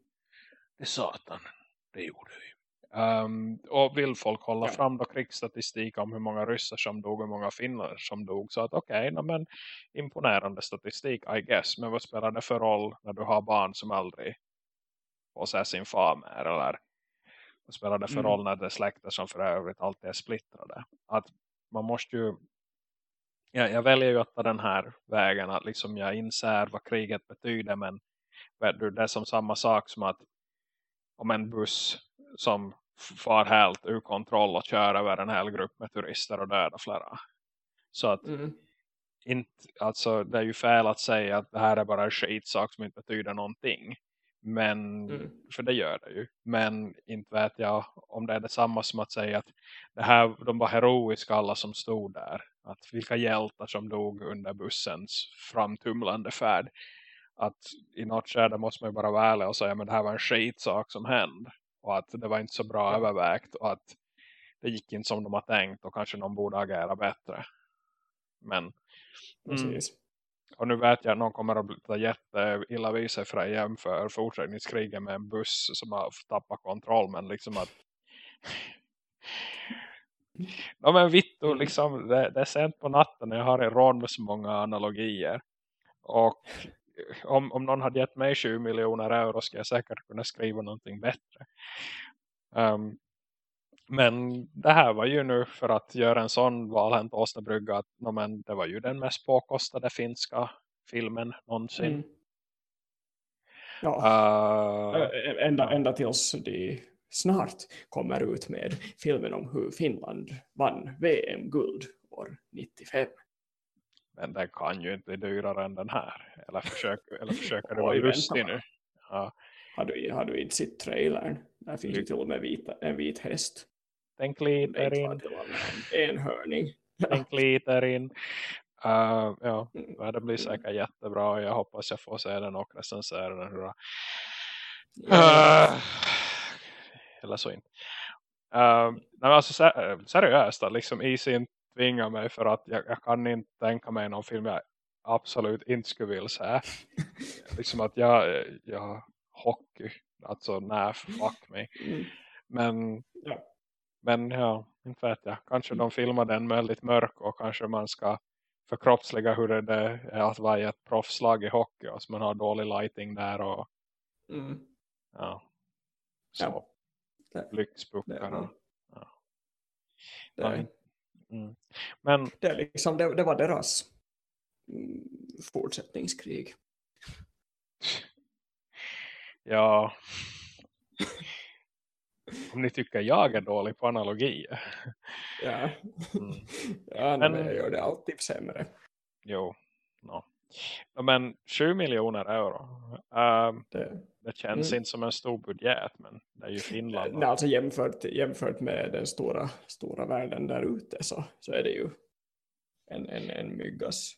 Det satan. Det gjorde vi. Um, och vill folk hålla ja. fram då krigsstatistik om hur många ryssar som dog och hur många finnar som dog. Så att okej, okay, men imponerande statistik I guess. Men vad spelar det för roll när du har barn som aldrig får se sin far mer? Eller vad spelar det för mm. roll när det är släkter som för övrigt alltid är splittrade? Att man måste ju ja, jag väljer ju att ta den här vägen att liksom jag inser vad kriget betyder men det är som samma sak som att om en buss som far helt ur kontroll och kör över en hel grupp med turister och döda flera. Så att mm. inte, alltså, det är ju fel att säga att det här är bara en skitsak som inte betyder någonting. Men, mm. för det gör det ju. Men inte vet jag om det är detsamma som att säga att det här, de var heroiska alla som stod där. Att vilka hjältar som dog under bussens framtumlande färd. Att i något skede måste man ju bara vara och säga men det här var en skitsak som hände. Och att det var inte så bra övervägt. Och att det gick inte som de har tänkt. Och kanske någon borde agera bättre. Men... Mm. Och nu vet jag att någon kommer att bli jätteilla vid sig för att jämföra fortsättningskriget med en buss som har tappat kontroll. Men liksom att... ja men Vittu, liksom, det, det är sent på natten när jag har en råd med så många analogier. Och om, om någon hade gett mig 20 miljoner euro skulle jag säkert kunna skriva någonting bättre. Um, men det här var ju nu för att göra en sån valhänt åsnebrygga att no, men det var ju den mest påkostade finska filmen någonsin. Mm. Ja, uh, ända, ända tills de snart kommer ut med filmen om hur Finland vann VM-guld år 95. Men den kan ju inte bli dyrare än den här. Eller, försök, eller försöker du vara lustig nu? Ja. Har, du, har du inte sett trailern? Där finns ju till och med vita, en vit häst. Den glider in. En hörning. Den glider in. Uh, ja, mm. det blir säkert jättebra. Jag hoppas jag får se den och recensera den. Uh, eller så inte. Uh, nej, alltså, seriöst, liksom i sin tvinga mig för att jag, jag, kan inte tänka mig någon film jag absolut inte skulle vilja se. liksom att jag, jag hockey, alltså nej, fuck mig. Mm. Men, ja. Men ja, inte vet jag. Kanske de filmar den väldigt mörk och kanske man ska förkroppsliga hur det är att vara i ett proffslag i hockey och så man har dålig lighting där och mm. ja, så ja. lyxpuckar. Ja. Det, Mm. Men, det, liksom, det, det, var deras mm, fortsättningskrig. Ja. Om ni tycker jag är dålig på analogier. Ja, mm. ja men, jag gör det alltid sämre. Jo, no. Men 7 miljoner euro. Um, det, det känns mm. inte som en stor budget, men det är ju Finland. Nej, alltså jämfört, jämfört med den stora, stora världen där ute så, så är det ju en, en, en myggas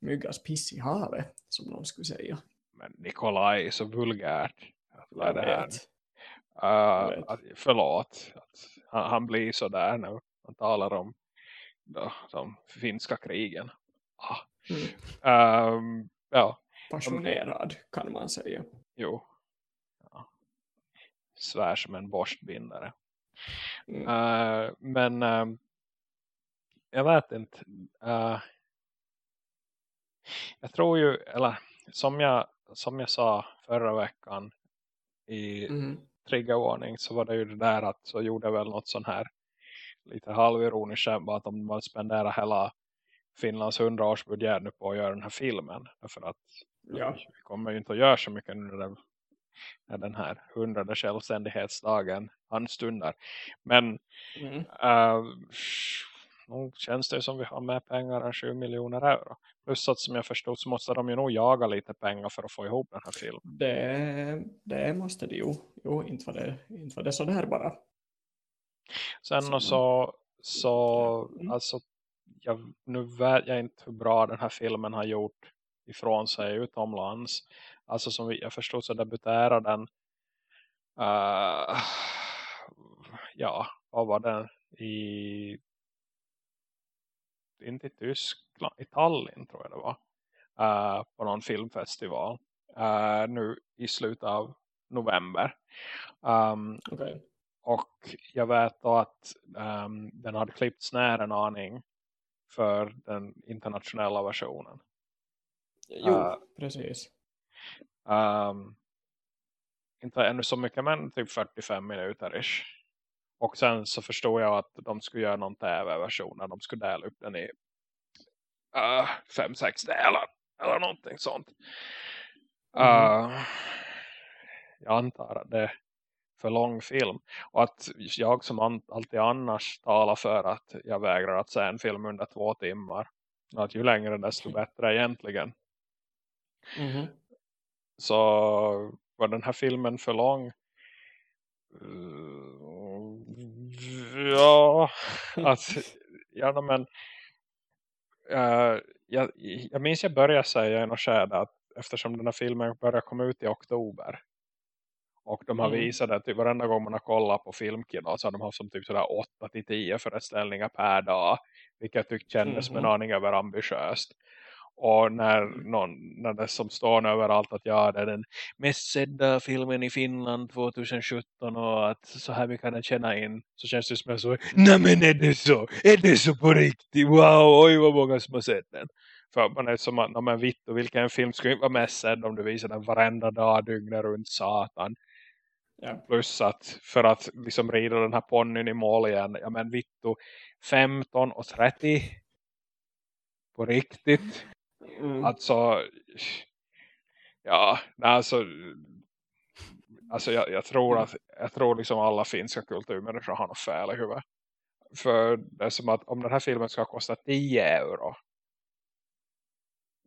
myggas piss i havet, som någon skulle säga. Men Nikolaj så vulgärt. Jag det här. Uh, att, förlåt. Att han, han blir så där när man talar om då, de finska krigen. Ah. Mm. Um, ja. Passionerad kan man säga. Jo. Ja. Svär som en borstbindare. Mm. Uh, men uh, jag vet inte. Uh, jag tror ju, eller som jag, som jag sa förra veckan i Mm. Triggervarning så var det ju det där att så gjorde väl något sån här lite halvironiskt skämt att de man spenderar hela Finlands hundraårsbudget nu på att göra den här filmen. För att Ja. vi kommer ju inte att göra så mycket nu när, den här hundrade självständighetsdagen anstundar. Men Mm. uh, nog känns det som vi har mer pengar än 7 miljoner euro. Plus att som jag förstod så måste de ju nog jaga lite pengar för att få ihop den här filmen. Det, det måste det ju. Jo, inte var det, inte var det så där bara. Sen Så- och så, så Mm. alltså, jag, nu vet jag inte hur bra den här filmen har gjort ifrån sig utomlands. Alltså som jag förstod så debuterade den uh, ja, vad var den i inte i Tyskland, i Tallinn tror jag det var uh, på någon filmfestival uh, nu i slutet av november um, Okej. och jag vet då att ehm, den hade klippts ner en aning för den internationella versionen. Jo, Ah. precis. Um, inte ännu så mycket men typ 45 minuter ish. Och sen så förstod jag att de skulle göra någon tv-version när de skulle dela upp den i uh, fem, sex delar. Eller någonting sånt. Uh, jag antar att det är för lång film. Och att jag som alltid annars talar för att jag vägrar att se en film under två timmar. Att ju längre desto bättre egentligen. Mhm. Så var den här filmen för lång? Uh, ja, att ja, men uh, jag, jag minns jag började säga i något skede att eftersom den här filmen börjar komma ut i oktober och de har Mm. visat det typ varenda gång man har kollat på Filmkino så har de haft som typ sådär 8-10 föreställningar per dag vilket jag tyckte kändes som en Mhm. aning över ambitiöst. Och när, någon, när det som står överallt att ja, det är den mest sedda filmen i Finland 2017 och att så här mycket kan den tjäna in så känns det som jag så, nej men är det så? Är det så på riktigt? Wow, oj vad många som har sett den. För man är som att, men vitt och vilken film skulle inte vara mest sedd om du visar den varenda dag dygnet runt satan. Ja. Plus att för att liksom rida den här ponnyn i mål igen, ja men Vittu 15 och 30 på riktigt. Mm. Alltså, ja, alltså, alltså jag, jag tror att jag tror liksom alla finska kulturmänniskor har något fel i huvudet. För det är som att om den här filmen ska kosta 10 euro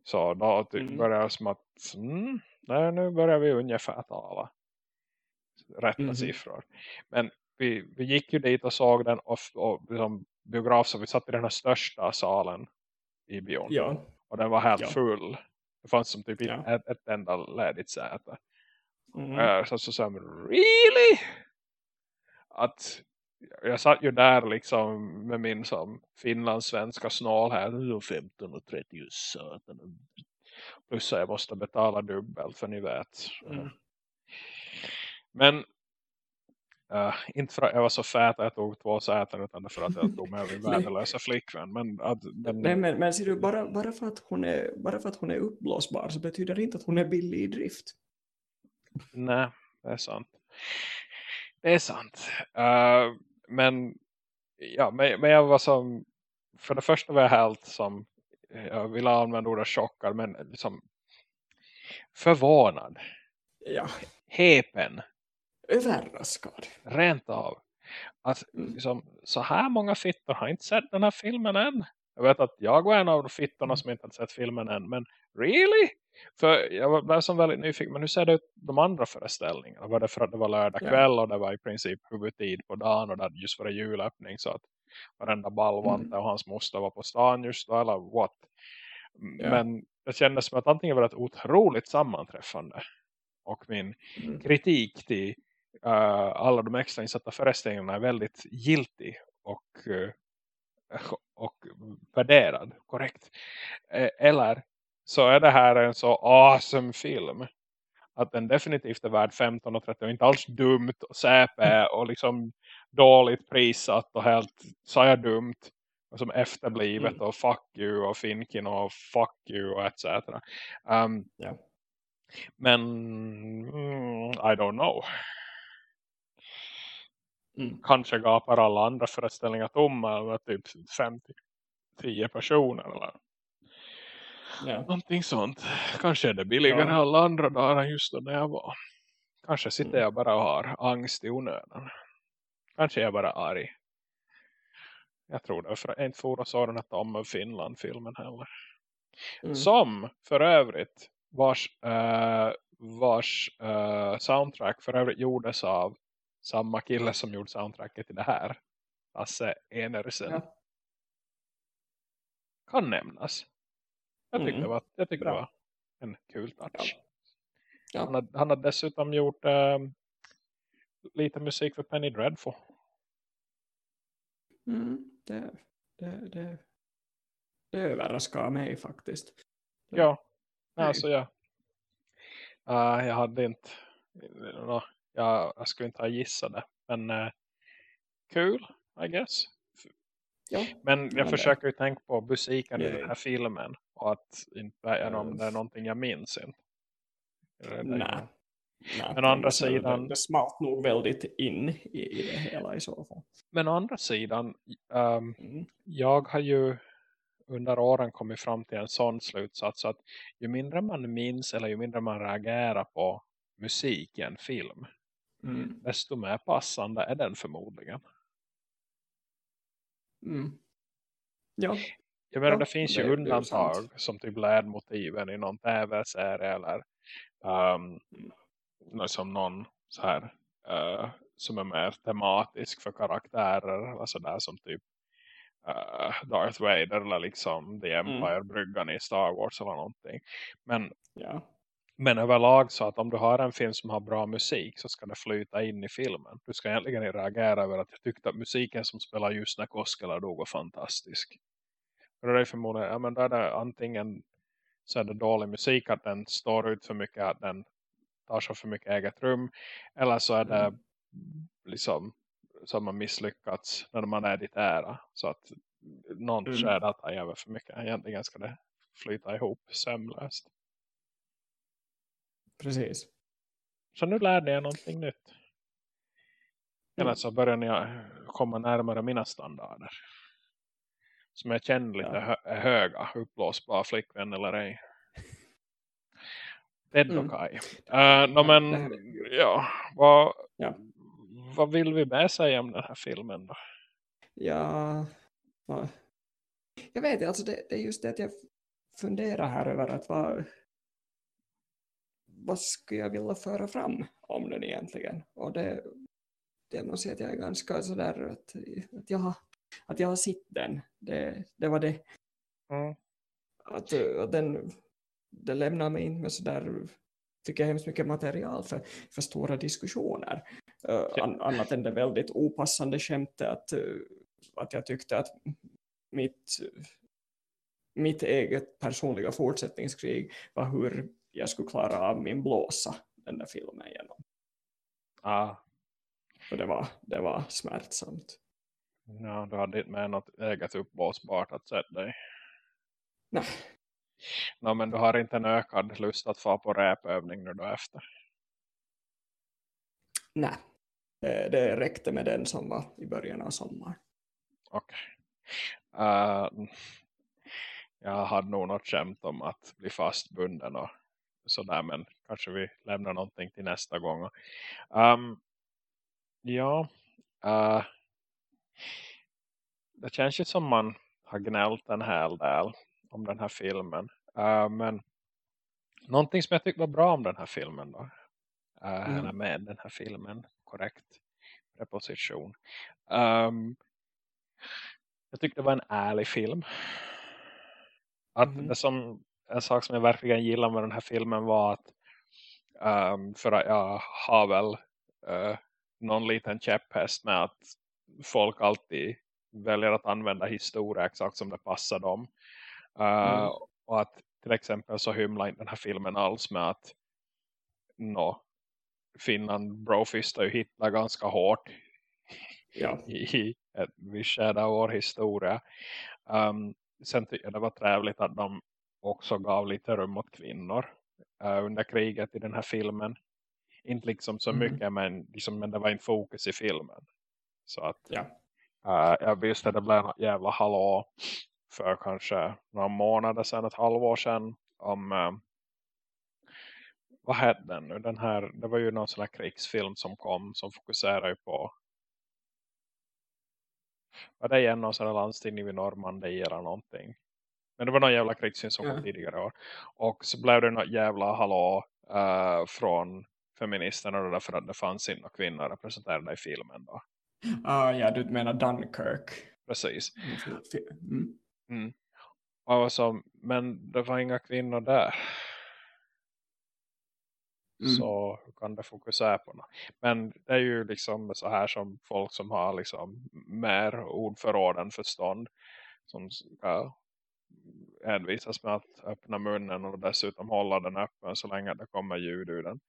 så då Mm. börjar det som att mm, nej, nu börjar vi ungefär tala rätta Mhm. siffror. Men vi, vi gick ju dit och såg den och, och liksom biograf så vi satt i den här största salen i bion. Ja. Och den var helt Ja. full. Det fanns som typ Ja. ett, ett enda ledigt säte. Mm. Uh, så så sa really? Att jag satt ju där liksom med min som finlandssvenska snål här. "Nu är 15 och 30 satan. Plus jag måste betala dubbelt för ni vet. Mm. Men uh, inte för att jag var så fät att jag tog två säten utan för att jag tog med min värdelösa flickvän. Men, att, men, Nej, men, men ser du, bara, bara, för att hon är, bara för att hon är uppblåsbar så betyder det inte att hon är billig i drift. Nej, det är sant. Det är sant. Uh, men ja, men, men jag var som för det första var jag helt som jag ville använda ordet chockad men liksom förvånad, Ja, häpen, överraskad. rent av. Att Mm. liksom, så här många fittor har inte sett den här filmen än. Jag vet att jag var en av de fittorna som inte hade sett filmen än. Men really? För jag var blev som väldigt nyfiken. Men hur ser det ut de andra föreställningarna? Var det för att det var lördag Ja. kväll och det var i princip huvudtid på dagen och det hade just var julöppning så att varenda ballvante och hans moster var på stan just då eller what? Ja. Men det kändes som att antingen var ett otroligt sammanträffande. Och min mm. kritik till alla de extra insatta föreställningarna är väldigt giltig och, uh, och värderad, korrekt. Uh, eller så är det här en så awesome film att den definitivt är värd 15 och 30 och inte alls dumt och säpe mm. och liksom dåligt prissatt och helt så jag dumt och som efterblivet mm. och fuck you och finkin och fuck you och etc. Um, yeah. Men mm, I don't know. Mm. Kanske gapar alla andra föreställningar tomma med typ 50-10 personer eller ja. någonting sånt. Kanske är det billigare ja. alla andra dagar just då när jag var. Kanske sitter mm. jag bara och har angst i onödan. Kanske är jag bara arg. Jag tror det. För inte for oss den att om Finland-filmen heller. Mm. Som för övrigt vars, uh, vars uh, soundtrack för övrigt gjordes av samma kille som gjorde soundtracket till det här. Lasse Enersen. Ja. Kan nämnas. Jag tyckte, mm. det, var, jag tyckte det var en kul touch. Ja. Ja. Han, har, han har dessutom gjort uh, lite musik för Penny Dreadful. Mm, det, det, det, det överraskar mig faktiskt. Ja, alltså ja. Uh, jag hade inte no, jag, jag skulle inte ha gissat det. Men uh, kul, I guess. Ja, men jag försöker ju tänka på musiken yeah. i den här filmen. Och att inte är om det är någonting jag minns inte. Nej. Nej, men å andra sidan... Det, det smalt nog väldigt in i, i det hela i så fall. Men å andra sidan, um, mm. jag har ju under åren kommit fram till en sån slutsats att ju mindre man minns eller ju mindre man reagerar på musik i en film mm. desto mer passande är den förmodligen. Mm. Ja. Jag menar, ja, det finns ju det, undantag det som typ ledmotiven i någon tv-serie eller um, som någon så här uh, som är mer tematisk för karaktärer eller sådär som typ uh, Darth Vader eller liksom The mm. Empire-bryggan mm. i Star Wars eller någonting. Men, ja. Men överlag så att om du har en film som har bra musik så ska det flyta in i filmen. Du ska egentligen reagera över att jag tyckte att musiken som spelar just när Koskela dog var fantastisk. För det är förmodligen, ja men där är det antingen så är det dålig musik att den står ut för mycket att den tar så för mycket eget rum. Eller så är det mm. liksom som har misslyckats när man editerar. Så att någon mm. skär att över för mycket. Egentligen ska det flyta ihop sömlöst. Precis. Så nu lärde jag någonting nytt. Eller så börjar ni komma närmare mina standarder. Som jag känner lite ja. hö höga, uppblåsbara flickvän eller ej. Ted mm. och Kai. Uh, no, men, ja, vad, ja. vad vill vi med säga om den här filmen då? Ja, jag vet inte, alltså det, det, är just det att jag funderar här över att vad, vad skulle jag vilja föra fram om den egentligen? Och det, det måste jag säga att jag är ganska sådär att, att, jag, har, att jag har sett den. Det, det var det. Mm. Att, att den det lämnar mig in med sådär tycker jag hemskt mycket material för, för stora diskussioner. Uh, an, annat än det väldigt opassande skämtet att, uh, att jag tyckte att mitt, mitt eget personliga fortsättningskrig var hur jag skulle klara av min blåsa den där filmen igenom. Ah. Och det var, det var smärtsamt. Ja, du hade inte med något eget uppblåsbart att sätta dig. Nej, No, men du har inte en ökad lust att få på räpövning nu då efter? Nej, det räckte med den som var i början av sommaren. Okej. Okay. Uh, eh, jag hade nog något skämt om att bli fastbunden och sådär. Men kanske vi lämnar någonting till nästa gång. Um, ja. Uh, det känns ju som man har gnällt en hel del om den här filmen. Uh, men någonting som jag tyckte var bra om den här filmen då. Uh, mm. Med den här filmen. Korrekt preposition. Um, jag tyckte det var en ärlig film. att mm det som en sak som jag verkligen gillar med den här filmen var att um, för att jag har väl uh, någon liten käpphäst med att folk alltid väljer att använda historia exakt som det passar dem. Uh, mm. Och att till exempel så hymlar inte den här filmen alls med att no, Finland brofistar ju Hitler ganska hårt ja. i ett visst skede av vår historia. Um, sen tycker jag det var trevligt att de också gav lite rum åt kvinnor uh, under kriget i den här filmen. Inte liksom så mm. mycket men, liksom, men det var en fokus i filmen. Så att ja. uh, jag visste att det blev något jävla hallå för kanske några månader sedan, ett halvår sedan om uh, vad hette den nu? Den här, det var ju någon sån här krigsfilm som kom som fokuserar på var det igen någon sån här landstigning vid Normandie eller någonting. Men det var någon jävla krigsfilm som kom tidigare år. Och så blev det något jävla hallå uh, från feministerna då därför att det fanns några kvinnor representerade i filmen då. Ah, ja, du menar Dunkirk. Precis. Mm. Mm. Och så, men det var inga kvinnor där. Mm. Så kan det fokusera på något? Men det är ju liksom så här som folk som har liksom mer ordförråd än förstånd. Som ska envisas med att öppna munnen och dessutom hålla den öppen så länge det kommer ljud ur den.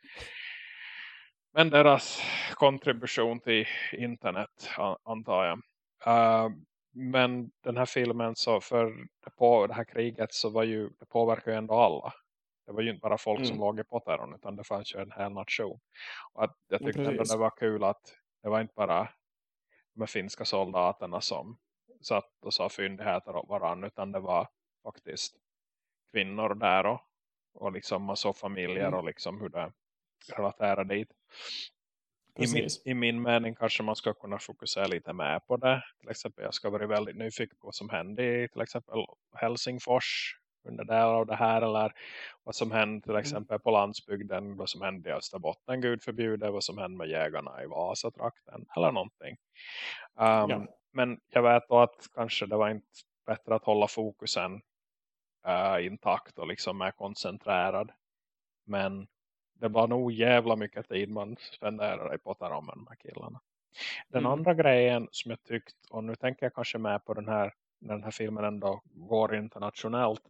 Men deras kontribution till internet antar jag. Uh, men den här filmen så för det, på det här kriget så var ju det påverkar ju ändå alla. Det var ju inte bara folk mm. som låg i Potteron utan det fanns ju en hel nation. Och att jag tyckte ändå det var kul att det var inte bara de finska soldaterna som satt och sa fyndigheter åt varandra utan det var faktiskt kvinnor där och, och liksom man såg familjer mm. och liksom hur det relaterar dit. I min, I min mening kanske man ska kunna fokusera lite mer på det. Till exempel jag ska vara väldigt nyfiken på vad som hände i till exempel Helsingfors under delar av det här eller vad som hände till mm. exempel på landsbygden, vad som hände i Österbotten, Gud förbjuder, vad som hände med jägarna i Vasatrakten eller någonting. Um, ja. Men jag vet då att kanske det var inte bättre att hålla fokusen uh, intakt och liksom är koncentrerad. Men det var nog jävla mycket tid man spenderade på att ta om de här killarna. Den mm. andra grejen som jag tyckt, och nu tänker jag kanske med på den här när den här filmen ändå går internationellt.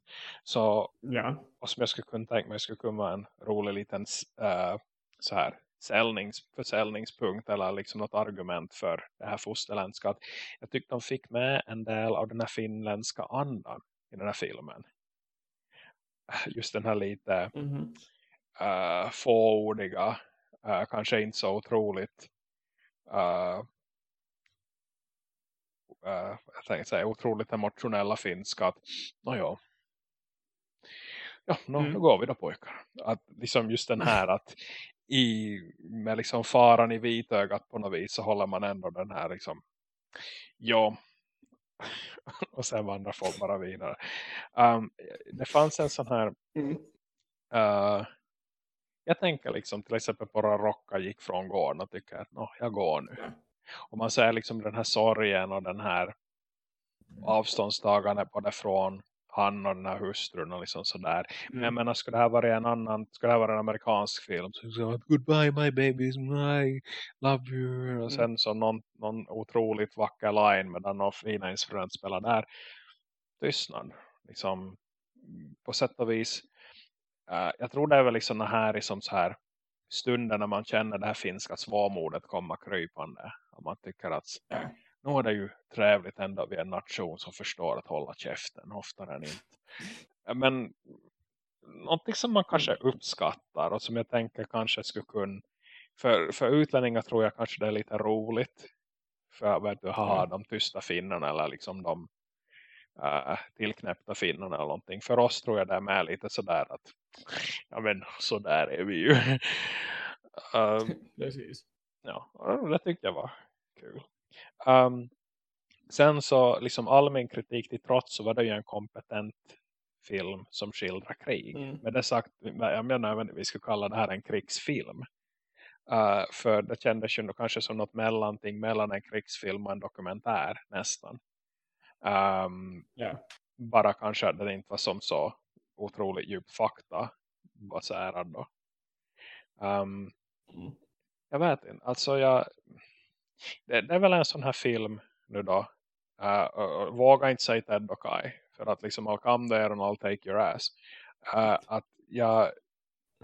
Så, ja. och som jag skulle kunna tänka mig skulle kunna vara en rolig liten uh, så här säljnings, försäljningspunkt eller liksom något argument för det här fosterländska. jag tyckte de fick med en del av den här finländska andan i den här filmen. Just den här lite mm -hmm. uh, fåordiga, uh, kanske inte så otroligt uh, jag tänkte säga, otroligt emotionella finska att, ja ja, no, mm. går vi då pojkar. Att liksom just den här att i, med liksom faran i vitögat på något vis så håller man ändå den här liksom, ja och sen vandrar folk bara vidare. Um, det fanns en sån här mm. uh, jag tänker liksom till exempel på Rocka gick från gården och tycker att jag går nu. Och man ser liksom den här sorgen och den här avståndstagande både från han och den här hustrun och liksom sådär. Mm. Men jag menar, ska det här vara en annan, ska det här vara en amerikansk film? Så, så goodbye my babies, I love you. Och sen mm. så någon, någon otroligt vacker line medan någon fina instrument spelar där. Tystnad. Liksom, på sätt och vis. Uh, jag tror det är väl liksom det här, liksom så här stunden när man känner det här finska svårmodet komma krypande. Och man tycker att. Nu är det ju trevligt ändå vi är en nation som förstår att hålla käften oftare än inte. Men någonting som man kanske mm. uppskattar och som jag tänker kanske skulle kunna för, för utlänningar tror jag kanske det är lite roligt för vet du, ha de tysta finnarna eller liksom de uh, tillknäppta finnarna eller någonting. För oss tror jag det är med lite sådär att ja men sådär är vi ju. um, Precis. Ja, det tyckte jag var kul. Um, sen så liksom allmän kritik till trots så var det ju en kompetent film som skildrar krig. Mm. Men det sagt, jag menar även att vi skulle kalla det här en krigsfilm. Uh, för det kändes ju kanske som något mellanting mellan en krigsfilm och en dokumentär nästan. Um, yeah. bara kanske att den inte var som så otroligt djup fakta baserad då. Um, mm. Jag vet inte. Alltså jag, det, det, är väl en sån här film nu då. Uh, våga inte säga Ted och Kai. För att liksom I'll come there and I'll take your ass. Uh, att jag,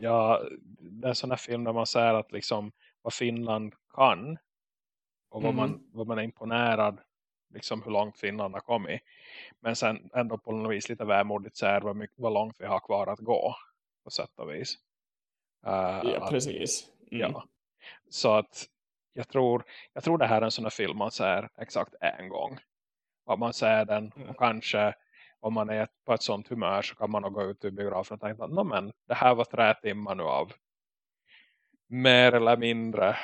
jag, det är en sån här film där man säger att liksom vad Finland kan. Och vad, mm. man, vad man är imponerad liksom hur långt Finland har kommit. Men sen ändå på något vis lite vämodigt säger vad, mycket, vad långt vi har kvar att gå på sätt och vis. Uh, ja, precis. Mm. Ja. Så att jag tror, jag tror det här är en sån här film man ser exakt en gång. Och man ser den mm. och kanske om man är på ett sånt humör så kan man nog gå ut ur biografen och tänka att men, det här var tre timmar nu av mer eller mindre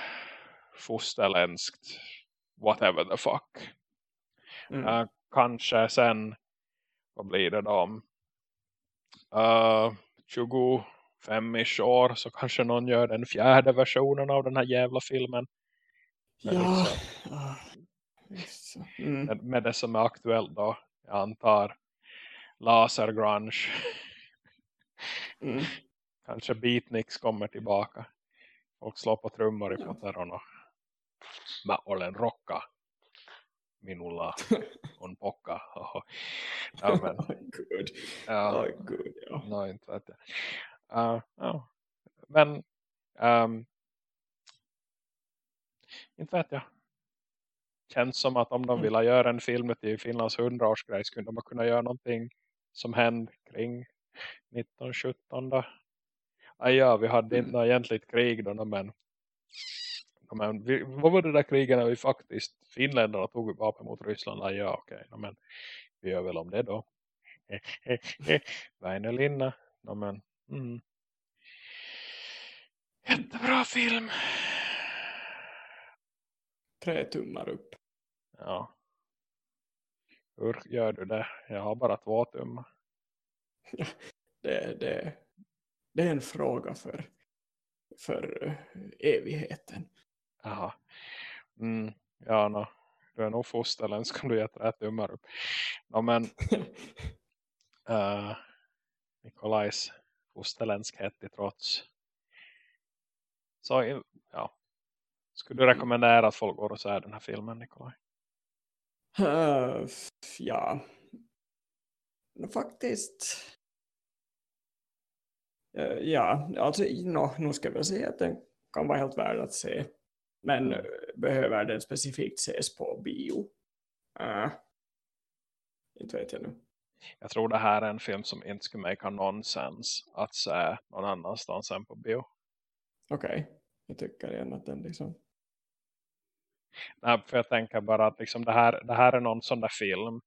fosterländskt whatever the fuck. Mm. Uh, kanske sen vad blir det då om uh, 25 år så kanske någon gör den fjärde versionen av den här jävla filmen. Ja. Mm. Med, med det som är aktuellt då. Jag antar laser grunge. Mm. Kanske beatniks kommer tillbaka. Och slår på trummor i patteron och mä olen rocka minulla on pokka. ja, men, oh, good. Ja, oh, good, ja. No, inte vet jag. Uh, uh, men um, inte vet jag. Känns som att om de mm. vill göra en film till Finlands hundraårsgrej skulle de kunna göra någonting som hände kring 1917 då. Ah, ja, vi hade inte mm. något egentligt krig då, men, men vi, vad var det där kriget när vi faktiskt finländarna tog vapen mot Ryssland? Ah, ja, okej, okay. men vi gör väl om det då. Väinö Linna, no, men, mm. Jättebra film. Tre tummar upp. Ja. Hur gör du det? Jag har bara två tummar. det, det, det är en fråga för, för evigheten. Jaha. Mm, ja, no. du är nog fosterländsk om du ger tre tummar upp. No, men uh, Nikolajs fosterländskhet i trots. Så. Skulle du rekommendera att folk går och ser den här filmen, Nikolaj? Uh, ja. Faktiskt. Uh, ja, alltså no, nu ska jag säga att den kan vara helt värd att se. Men uh, behöver den specifikt ses på bio? Uh, inte vet jag nu. Jag tror det här är en film som inte skulle make nonsens att se någon annanstans än på bio. Okej, okay. jag tycker igen att den liksom Nej, för jag tänker bara att liksom det, här, det här är någon sån där film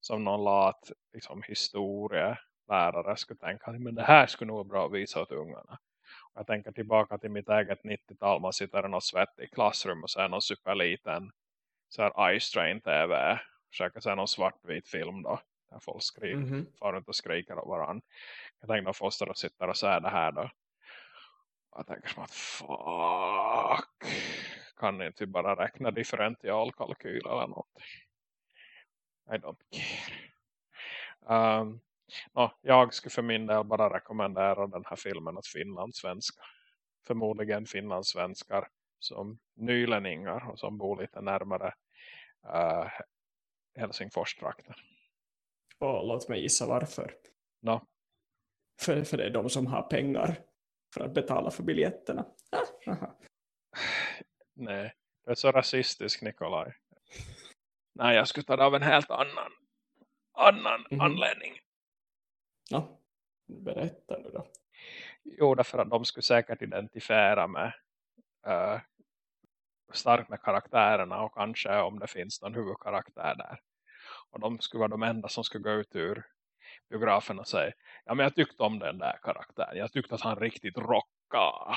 som någon lat liksom, historielärare skulle tänka men det här skulle nog vara bra att visa åt ungarna. Och jag tänker tillbaka till mitt eget 90-tal. Man sitter i något svett i klassrum och ser någon superliten så här Ice Train TV. Försöker se någon svartvit film då. Där folk skriver, mm -hmm. far runt och skriker åt varandra. Jag tänker att Foster och sitter och ser det här då. Och jag tänker som att fuck kan ni inte bara räkna differentialkalkyl eller någonting. I don't care. Um, no, jag skulle för min del bara rekommendera den här filmen åt finlandssvenskar. Förmodligen finlandssvenskar som nylänningar och som bor lite närmare uh, Helsingfors-trakten. Och låt mig gissa varför. No. För, för det är de som har pengar för att betala för biljetterna. Nej, det är så rasistisk Nikolaj. Nej, jag skulle ta det av en helt annan annan mm anledning. Ja, berätta nu då. Jo, därför att de skulle säkert identifiera med uh, starkt med karaktärerna och kanske om det finns någon huvudkaraktär där. Och de skulle vara de enda som skulle gå ut ur biografen och säga ja men jag tyckte om den där karaktären. Jag tyckte att han riktigt rockade.